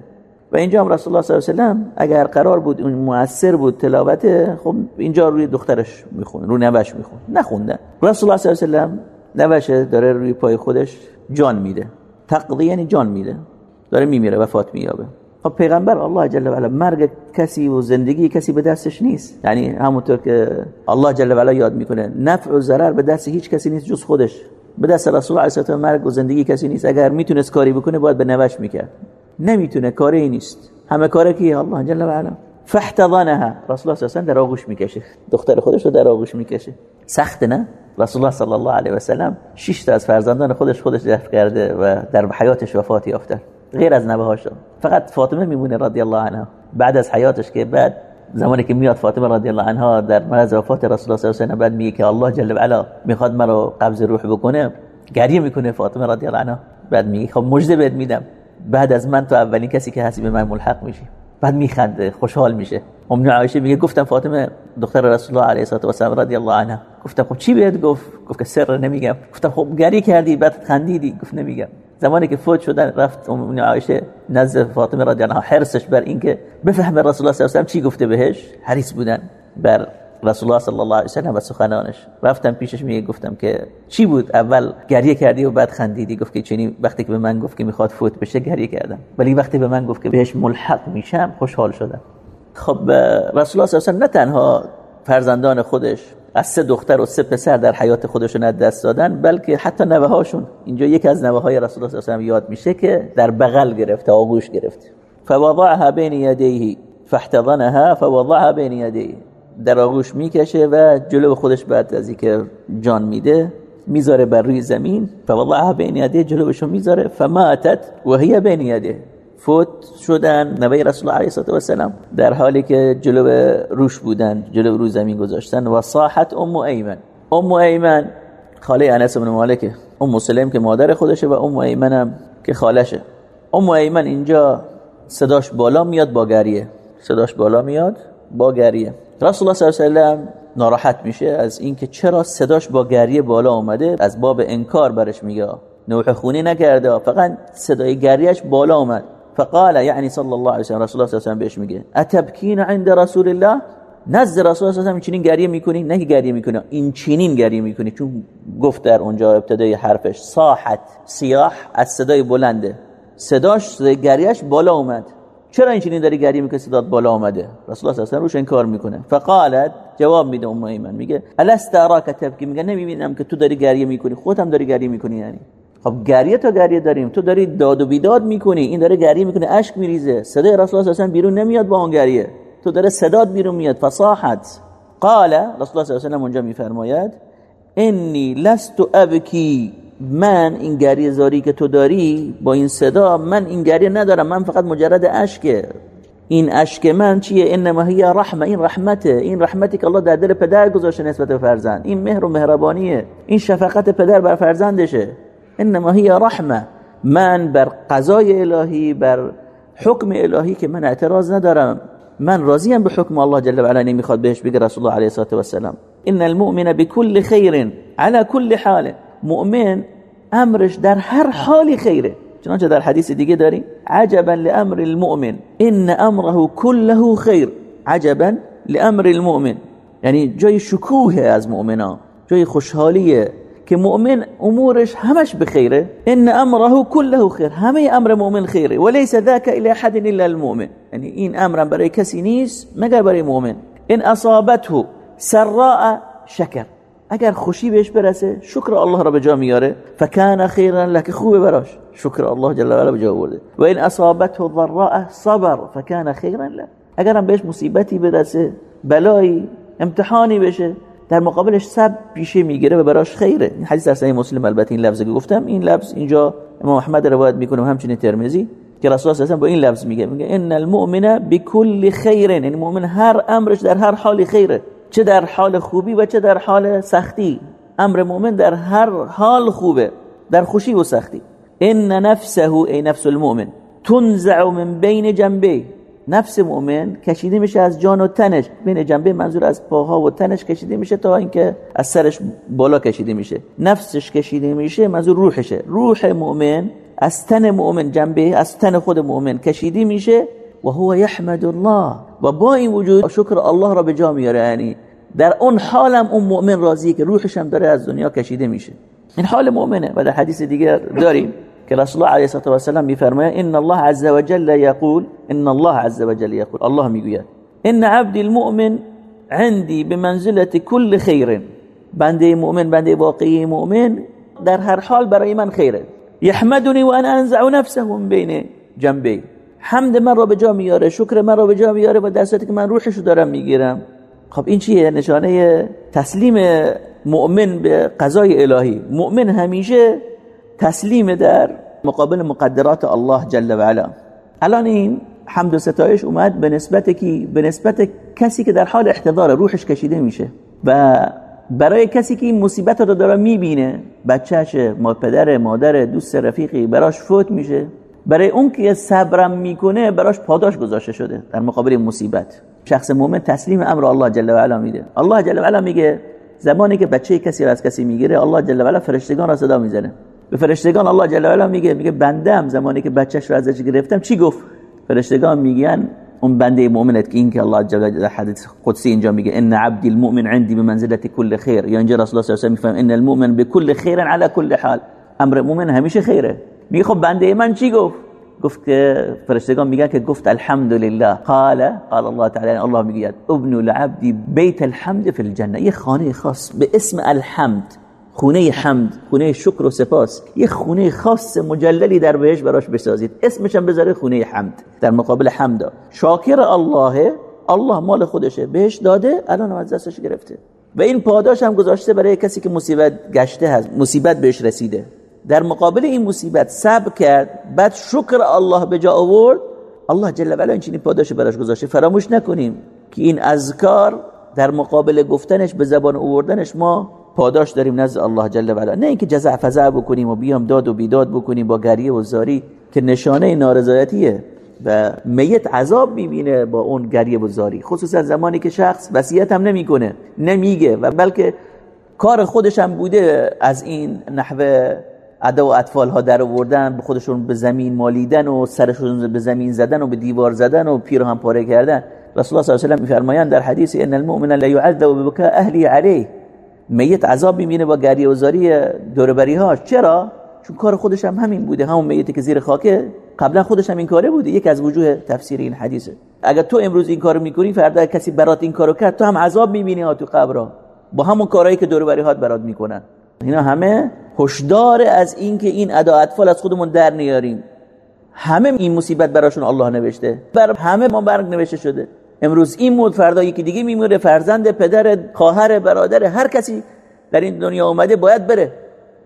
و اینجا هم رسول الله صلی الله علیه و اگر قرار بود اون مؤثر بود تلاوت خب اینجا روی دخترش می‌خونه روی نوش می‌خونه نخونده. رسول الله صلی الله علیه و نوشه داره روی پای خودش جان میده. تقضی یعنی جان میده. داره میمیره وفات مییابه خب پیغمبر الله جل و علا مرگ کسی و زندگی کسی به دستش نیست. یعنی همونطور که الله جل و علا یاد می‌کنه نفع و ضرر به دست هیچ کسی نیست جز خودش. به دست رسول الله علیه و مرگ و زندگی کسی نیست. اگر می‌تونست کاری بکنه باید به نوش می‌کرد. نمی‌تونه کاری نیست. همه کاره کی الله جل و علا. فاحتضنها. رسول الله صلی الله در آغوش می‌کشه. دختر خودش رو در آغوش می‌کشه. سخت نه؟ رسول الله صلی الله علیه و سلم 6 تا از فرزندان خودش خودش دفن کرده و در حیاتش وفات یافته. غیر از نوه‌هاش. فقط فاطمه میمونه رضی الله عنها. بعد از حیاتش که بعد زمانی که میاد فاطمه رضی الله عنها در مرز وفات رسول الله صلی الله علیه و بعد میگه که الله جل و علا می‌خواد مرا قبض روح بکنه گریه می‌کنه فاطمه رضی الله عنها. بعد میگه خب مژده بهت میدم. بعد از من تو اولین کسی که هستی به من ملحق میشی. بعد میخنده خوشحال میشه. ام عایشه میگه گفتم فاطمه دختر رسول الله علیه و سلم رضی الله عنها. گفتم خب چی بهت گفت؟ گفت که سر نمیگم. گفتم خب گریه کردی بعد خندیدی؟ گفت نمیگم. زمانی که فوت شدن رفت ام عایشه نزد فاطمه رضی الله عنها. حرصش بر اینکه بفهمه رسول الله صلی الله علیه و چی گفته بهش؟ حریص بودن بر رسول الله صلی الله علیه و سلم و سخنانش رفتم پیشش میگه گفتم که چی بود اول گریه کردی و بعد خندیدی گفت که چنین وقتی که به من گفت که می‌خواد فوت بشه گریه کردم ولی وقتی به من گفت که بهش ملحق میشم خوشحال شدم خب رسول الله صلی الله علیه و نه تنها فرزندان خودش از سه دختر و سه پسر در حیات خودشون از دست دادن بلکه حتی نوه هاشون اینجا یکی از نوه های رسول الله صلی الله علیه و یاد میشه که در بغل گرفته آغوش گرفت فوضعها بین یدیه فاحتضنها فوضعها بین یدیه در آغوش می‌کشه و جلو خودش بعد از اینکه جان میده می‌ذاره بر روی زمین. فوضعها بین یدیه جلوشو می‌ذاره. فماتت و هی بین یدیه. فوت شدن نبی رسول الله علیه و سلام در حالی که جلو روش بودن جلو روی زمین گذاشتن. و صاحت ام ایمن. ام ایمن خاله انس بن مالک ام سلیم که مادر خودشه و ام ایمن هم که خالشه. ام ایمن اینجا صداش بالا میاد با گریه. صداش بالا میاد با گریه. رسول الله صلی الله علیه و ناراحت میشه از اینکه چرا صداش با گریه بالا اومده از باب انکار برش میگه. نوح خونی نکرده فقط صدای گریهش بالا اومد. فقال يعني صلى الله عليه وسلم رسول الله صلى الله عليه وسلم بهش میگه اتبکین عند رسول الله؟ نزد رسول الله صلی علیه و چنین گریه می‌کنی؟ نه گریه می‌کنی این چنین گریه می‌کنی چون گفت در اونجا ابتدای حرفش صاحت سیاح از صدای بلنده. صداش صدای گریهش بالا اومد. چرا این چنین داری گریه می‌کنی صدات بالا اومده رسول الله صلی روش انکار می‌کنه. فقالت جواب میده ام ایمن. میگه الست اراک تبکی؟ میگه نمی‌بینم که تو داری گریه می‌کنی. خودت هم داری گریه می‌کنی یعنی. خب گریه تا گریه داریم. تو داری داد و بیداد می‌کنی. این داره گریه می‌کنه اشک میریزه. صدای رسول الله صلی بیرون نمیاد با اون گریه. تو داره صدات بیرون میاد. فصاحت. قال رسول الله صلی الله علیه و اونجا میفرماید انی لست ابکی. من این گریه زاری که تو داری با این صدا من این گریه ندارم من فقط مجرد اشکه این اشک من چیه؟ انما هی رحمه این رحمته. این رحمتی که الله در دل پدر گذاشته نسبت به فرزند. این مهر و مهربانیه. این شفقت پدر بر فرزندشه. انما هی رحمه. من بر قضای الهی بر حکم الهی که من اعتراض ندارم. من راضیم به حکم الله جل و علا نمی‌خواد بهش بگه رسول الله علیه و سلام ان المؤمن بكل خیر على كل حال. مؤمن أمرش در هر حالی خیره چنانچه در حدیث دیگه داریم عجبا لأمر المؤمن. إن أمره كله خیر عجبا لأمر المؤمن. یعنی جای شکوه از مؤمنا جای خوشحالیه که مؤمن أمورش همش بخیره إن أمره كله خیر همه أمر مؤمن خیره وليس ذاك إلى أحد إلا المؤمن. یعنی این أمر برای کسی نیست مگر برای مؤمن. إن أصابته سراء شکر اگر خوشی بهش برسه شکر الله را به جا میاره. فکان خیرا لك خوبه براش. شکر الله جل و علا به جا آورده. و ان اصابته ضراء صبر فکان خیرا له اگر هم بهش مصیبتی برسه بلایی امتحانی بشه در مقابلش سب پیشه می‌گیره و براش خیره. این حدیث در صحیح مسلم البته این لفظی گفتم. این لفظ اینجا امام احمد روایت می‌کنه همچنین ترمذی که رسول الله با این لفظ میگه. میگه ان المؤمن بكل خیر یعنی مؤمن هر امرش در هر حال خیره. چه در حال خوبی و چه در حال سختی. امر مؤمن در هر حال خوبه در خوشی و سختی. ان نفسه ای نفس المؤمن تنزع من بین جنبه. نفس مؤمن کشیده میشه از جان و تنش. بین جنبه منظور از پاها و تنش کشیده میشه تا اینکه از سرش بالا کشیده میشه. نفسش کشیده میشه منظور روحشه. روح مؤمن از تن مؤمن جنبه از تن خود مؤمن کشیده میشه. و هو یحمد الله. و با این وجود شکر الله را به جا میاره یعنی در اون حالم اون مؤمن راضیه که روحش هم داره از دنیا کشیده میشه. این حال مؤمنه و در حدیث دیگر داریم که رسول الله علیه و سلم میفرماید ان الله عز وجل یقول ان الله عز وجل یقول الله می‌گوید ان عبد المؤمن عندي بمنزله كل خیر. بنده مؤمن بنده واقعی مؤمن در هر حال برای من خیره. یحمدنی و انا انزع نفسه من بین جنبی حمد من را به جا میاره شکر من را به جا میاره و در که من روحشو دارم می‌گیرم. خب این چیه؟ نشانه تسلیم مؤمن به قضای الهی. مؤمن همیشه تسلیم در مقابل مقدرات الله جل و علا. الان این حمد و ستایش اومد به نسبت کی؟ به نسبت کسی که در حال احتضار روحش کشیده میشه. و برای کسی که این مصیبت رو داره می‌بینه بچهش ما پدر مادر دوست رفیقی براش فوت میشه. برای اون که صبرم می‌کنه براش پاداش گذاشته شده در مقابل مصیبت. شخص مؤمن تسلیم امر الله جل و علا میده. الله جل و علا میگه زمانی که بچه کسی را از کسی می‌گیره الله جل و علا فرشتگان را صدا می‌زنه. به فرشتگان الله جل و علا میگه میگه بندم زمانی که بچهش رو ازش گرفتم. چی گفت؟ فرشتگان میگن اون بنده مؤمنت که این که الله جل در حدیث قدسی اینجا میگه ان عبدی المؤمن عندي بمنزله كل خیر. یا اینجا رسول الله صلی الله علیه و میفهم ان المؤمن بكل خیر على كل حال. امر مؤمن همیشه خیره. میگه خب بنده من چی گفت؟ گفت که فرشتگان میگن که گفت الحمدلله. قال قال الله تعالی الله میگه ابن العبد بیت الحمد فی الجنه. یه خانه خاص به اسم الحمد. خونه حمد خونه شکر و سپاس. یه خونه خاص مجللی در بهش براش بسازید. اسمش هم بذاره خونه حمد. در مقابل حمد شاکر الله الله مال خودشه. بهش داده الان از دستش گرفته. و این پاداش هم گذاشته برای کسی که مصیبت گشته هست. مصیبت بهش رسیده. در مقابل این مصیبت صبر کرد بعد شکر الله به جا آورد. الله جل و علا این پاداش براش گذاشته فراموش نکنیم که این اذکار در مقابل گفتنش به زبان آوردنش ما پاداش داریم نزد الله جل و علا نه اینکه جزع فزع بکنیم و بیام داد و بیداد بکنیم با گریه و زاری که نشانه نارضایتیه و میت عذاب می‌بینه با اون گریه و زاری. خصوصا زمانی که شخص وصیت هم نمی‌کنه نمیگه و بلکه کار خودش هم بوده از این نحوه ادا و اطفال ها در آوردن به خودشون به زمین مالیدن و سرشون به زمین زدن و به دیوار زدن و پیر هم پاره کردن. رسول الله صلی الله علیه و میفرمایند در حدیث ان المؤمن لا يعذب ببكاء اهلی علیه میت عذاب می‌بینه با گریه و زاری دوربری هاش چرا؟ چون کار خودش هم همین بوده. همون میتی که زیر خاکه قبلا خودش هم این کاره بوده. یک از وجوه تفسیر این حدیثه. اگر تو امروز این کارو می‌کنی فردا کسی برات این کارو کرد تو هم عذاب می‌بینی ها تو قبر با همون کارهایی که دوربری هات برات می‌کنن. اینا همه هشدار از این که این ادا اطفال از خودمون در نیاریم. همه این مصیبت براشون الله نوشته. بر همه ما برگ نوشته شده. امروز این مود فردا یکی دیگه میموره فرزند پدر خواهر برادر هر کسی در این دنیا آمده باید بره.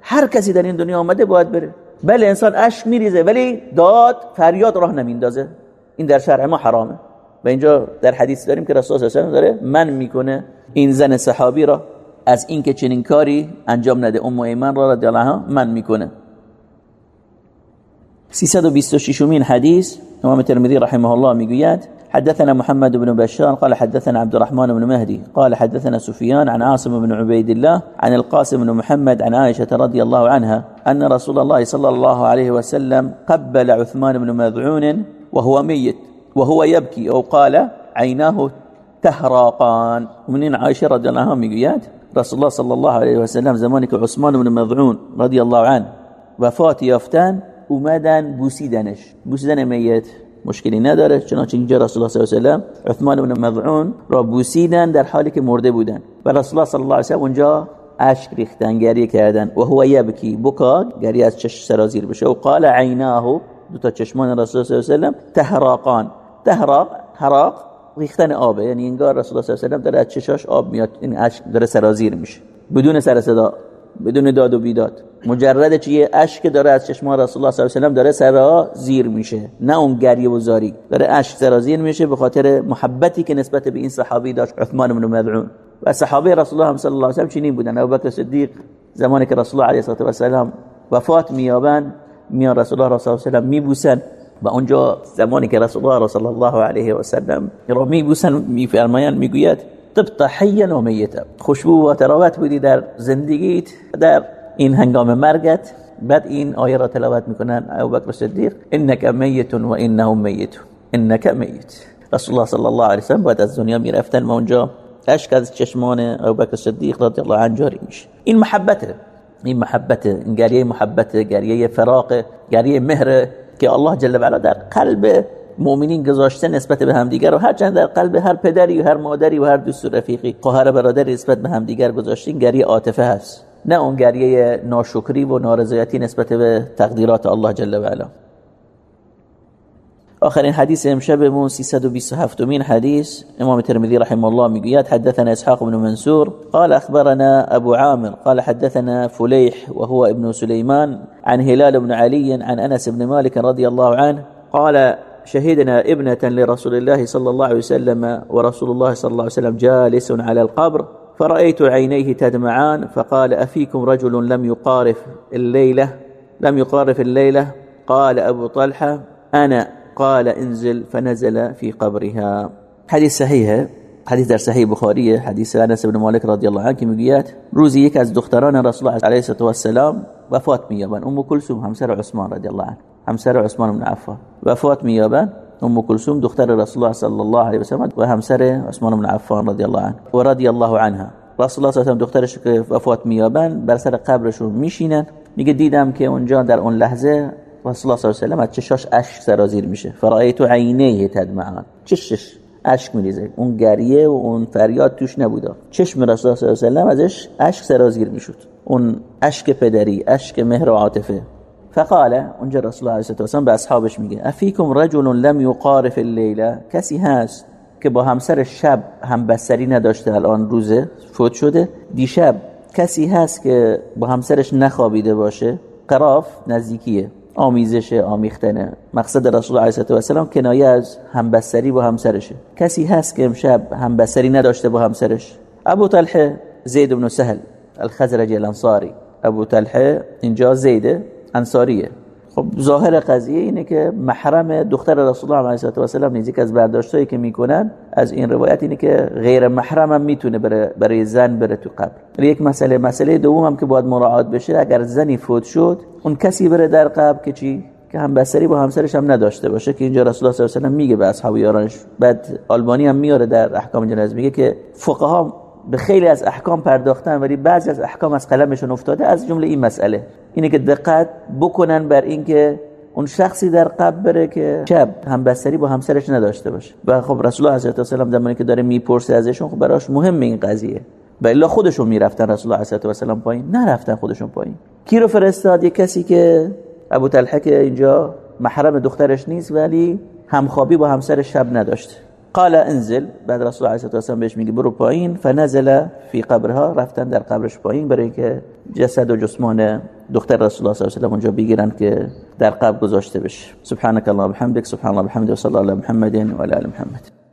هر کسی در این دنیا آمده باید بره. بله انسان اش میریزه ولی داد فریاد راه نمیندازه. این در شرع ما حرامه. و اینجا در حدیث داریم که رسول الله داره من می‌کنه این زن صحابی را از اینکه چنین کاری انجام نده. ام ایمن را رضی الله عنها من می‌کنه 326 مین حدیث امام ترمذی رحمه الله می‌گوید حدثنا محمد بن بشار قال حدثنا عبد الرحمن بن مهدي قال حدثنا سفيان عن عاصم بن عبيد الله عن القاسم بن محمد عن عائشة رضي الله عنها أن رسول الله صلى الله عليه وسلم قبل عثمان بن مذعون وهو ميت وهو يبكي أو قال عيناه تهراقان ومن عائشة رضي الله عنها رسول الله صلى الله عليه وسلم زمانی که عثمان بن مذعون رضي الله عنه وفات یافتن اومدن بوسیدنش بوسیدن میت مشکلی نداره چنانچه اینجا رسول الله صلی الله علیه و سلم عثمان بن مذعون را بوسیدن در حالی که مرده بودن و رسول الله صلی الله علیه و اونجا اشک ریختن گریه کردن و هو یبکی بکا گریه از چش سرازیر بشه و قال عیناه دو تا چشمان رسول الله صلی الله علیه و سلم تهراقان تهراق حراق ریختن آبه یعنی انگار رسول الله صلی الله علیه و سلم داره از چشاش آب میاد این اشک داره سرازیر میشه. بدون سر صدا بدون داد و بیداد. مجرد چیه اشک داره از چشمان رسول الله صلی الله علیه و داره سرا زیر میشه. نه اون گریه و زاری. داره اشک سرا زیر میشه به خاطر محبتی که نسبت به این صحابی داشت عثمان بن مذعون و صحابه رسول الله صلی الله علیه و چنین بودن. ابوبکر صدیق زمانی که رسول الله علیه و سلم وفات میابن میان رسول الله صلی الله علیه و سلم میبوسن و اونجا زمانی که رسول الله صلی الله علیه و سلم را میبوسن میفرمایند می‌گوید طبط حیا و میتا خوشبو و تراوت بودی در زندگیت در این هنگام مرگت. بعد این آیه را تلاوت می‌کنن ابوبکر صدیق انک میت و انهم میت انک میت. رسول الله صلی الله علیه و سلم بعد از دنیا می‌رفتن ما اونجا اشک از چشمان ابوبکر صدیق رضی الله عنه جاری میشه. این محبته این محبت گریه محبت گریه فراق گریه مهر که الله جل و علا در قلب مؤمنین گذاشته نسبت به همدیگر و هرچند در قلب هر پدری و هر مادری و هر دوست و رفیقی خواهر برادر نسبت به همدیگر گذاشتین گریه عاطفه هست. نه اون گریه ناشکری و نارضایتی نسبت به تقدیرات الله جل و علا آخرین حدیث امشبمون 327 مين حديث امام الترمذي رحمه الله میگوید حدثنا اسحاق بن منصور قال اخبرنا ابو عامر قال حدثنا فليح وهو ابن سليمان عن هلال بن علي عن انس بن مالك رضي الله عنه قال شهدنا ابنة لرسول الله صلى الله عليه وسلم ورسول الله صلى الله عليه وسلم جالس على القبر فرأيت عينيه تدمعان فقال أفيكم رجل لم يقارف الليلة؟ لم يقارف الليلة. قال أبو طلحة أنا قال انزل فنزل في قبرها. حديث صحيح حدیث در صحیح بخاریه حدیث أنس بن مالک رضی الله عنه که روزی یک از دختران رسول الله علیه و السلام وفات مییابند أم کلثوم همسر عثمان رضی الله عنه. همسر عثمان بن عفان وفات مییابند أم کلثوم دختر رسول الله صلی الله علیه و سلم و همسر عثمان بن عفان رضی الله عنه و رضی الله عنها. رسول الله صلی الله علیه و دخترش وفات مییابند بر سر قبرشون میشینن. میگه دیدم که اونجا در اون لحظه رسول الله صلی الله علیه و از چشاش اشک سرازیر میشه. فرایت عینه تدمعان چشش اشک میریزه. اون گریه و اون فریاد توش نبوده. چشم رسول الله صلی الله علیه و ازش اشک سرازیر می‌شد. اون اشک پدری اشک مهر و عاطفه. فقال اونجا رسول الله علیه و سلم به اصحابش میگه افیکم رجل لم یقارف اللیله کسی هست که با همسر شب هم بسری نداشته الان روزه فوت شده. دیشب کسی هست که با همسرش نخوابیده باشه؟ قراف نزدیکیه. آمیزش آمیختنه مقصد رسول الله علیه و سلم کنایه از همبستری با همسرشه کسی هست که امشب همبستری نداشته با همسرش؟ ابو طلحه زید بن سهل الخزرج الانصاری. ابو طلحه اینجا زیده انصاریه. خب ظاهر قضیه اینه که محرم دختر رسول الله علیه و سلم نیزی از برداشتایی که می‌کنن از این روایت اینه که غیر محرم هم می‌تونه برای زن بره تو قبر. یک مسئله مسئله دوم هم که باید مراعات بشه اگر زنی فوت شد اون کسی بره در قبر که چی؟ که هم بسری با همسرش هم نداشته باشه که اینجا رسول الله صلی الله علیه و سلم میگه به اصحاب یارانش. بعد آلبانی هم میاره در احکام جناز میگه که فقها به خیلی از احکام پرداختن ولی بعضی از احکام از قلمشون افتاده از جمله این مسئله. اینه که دقت بکنن بر اینکه اون شخصی در قبر بره که شب هم بستری با همسرش نداشته باشه. و خب رسول الله و سلم زمانی که داره می‌پرسه ازشون خب براش مهم این قضیه. و الا خودشون می‌رفتن رسول الله و سلم پایین. نرفتن خودشون پایین. کی رو فرستاد؟ یه کسی که ابو طلحه اینجا محرم دخترش نیست ولی همخوابی با همسرش شب نداشته قال انزل بعد رسول الله و سلم بهش میگه برو پایین فنزل فی قبرها رفتن در قبرش پایین برای اینکه جسد و جسمان دختر رسول الله صلی الله علیه و اونجا بگیرن که در قبر گذاشته بشه. سبحانك اللهم وبحمدك سبحان الله وبحمده وصلى الله على محمد وعلى ال محمد.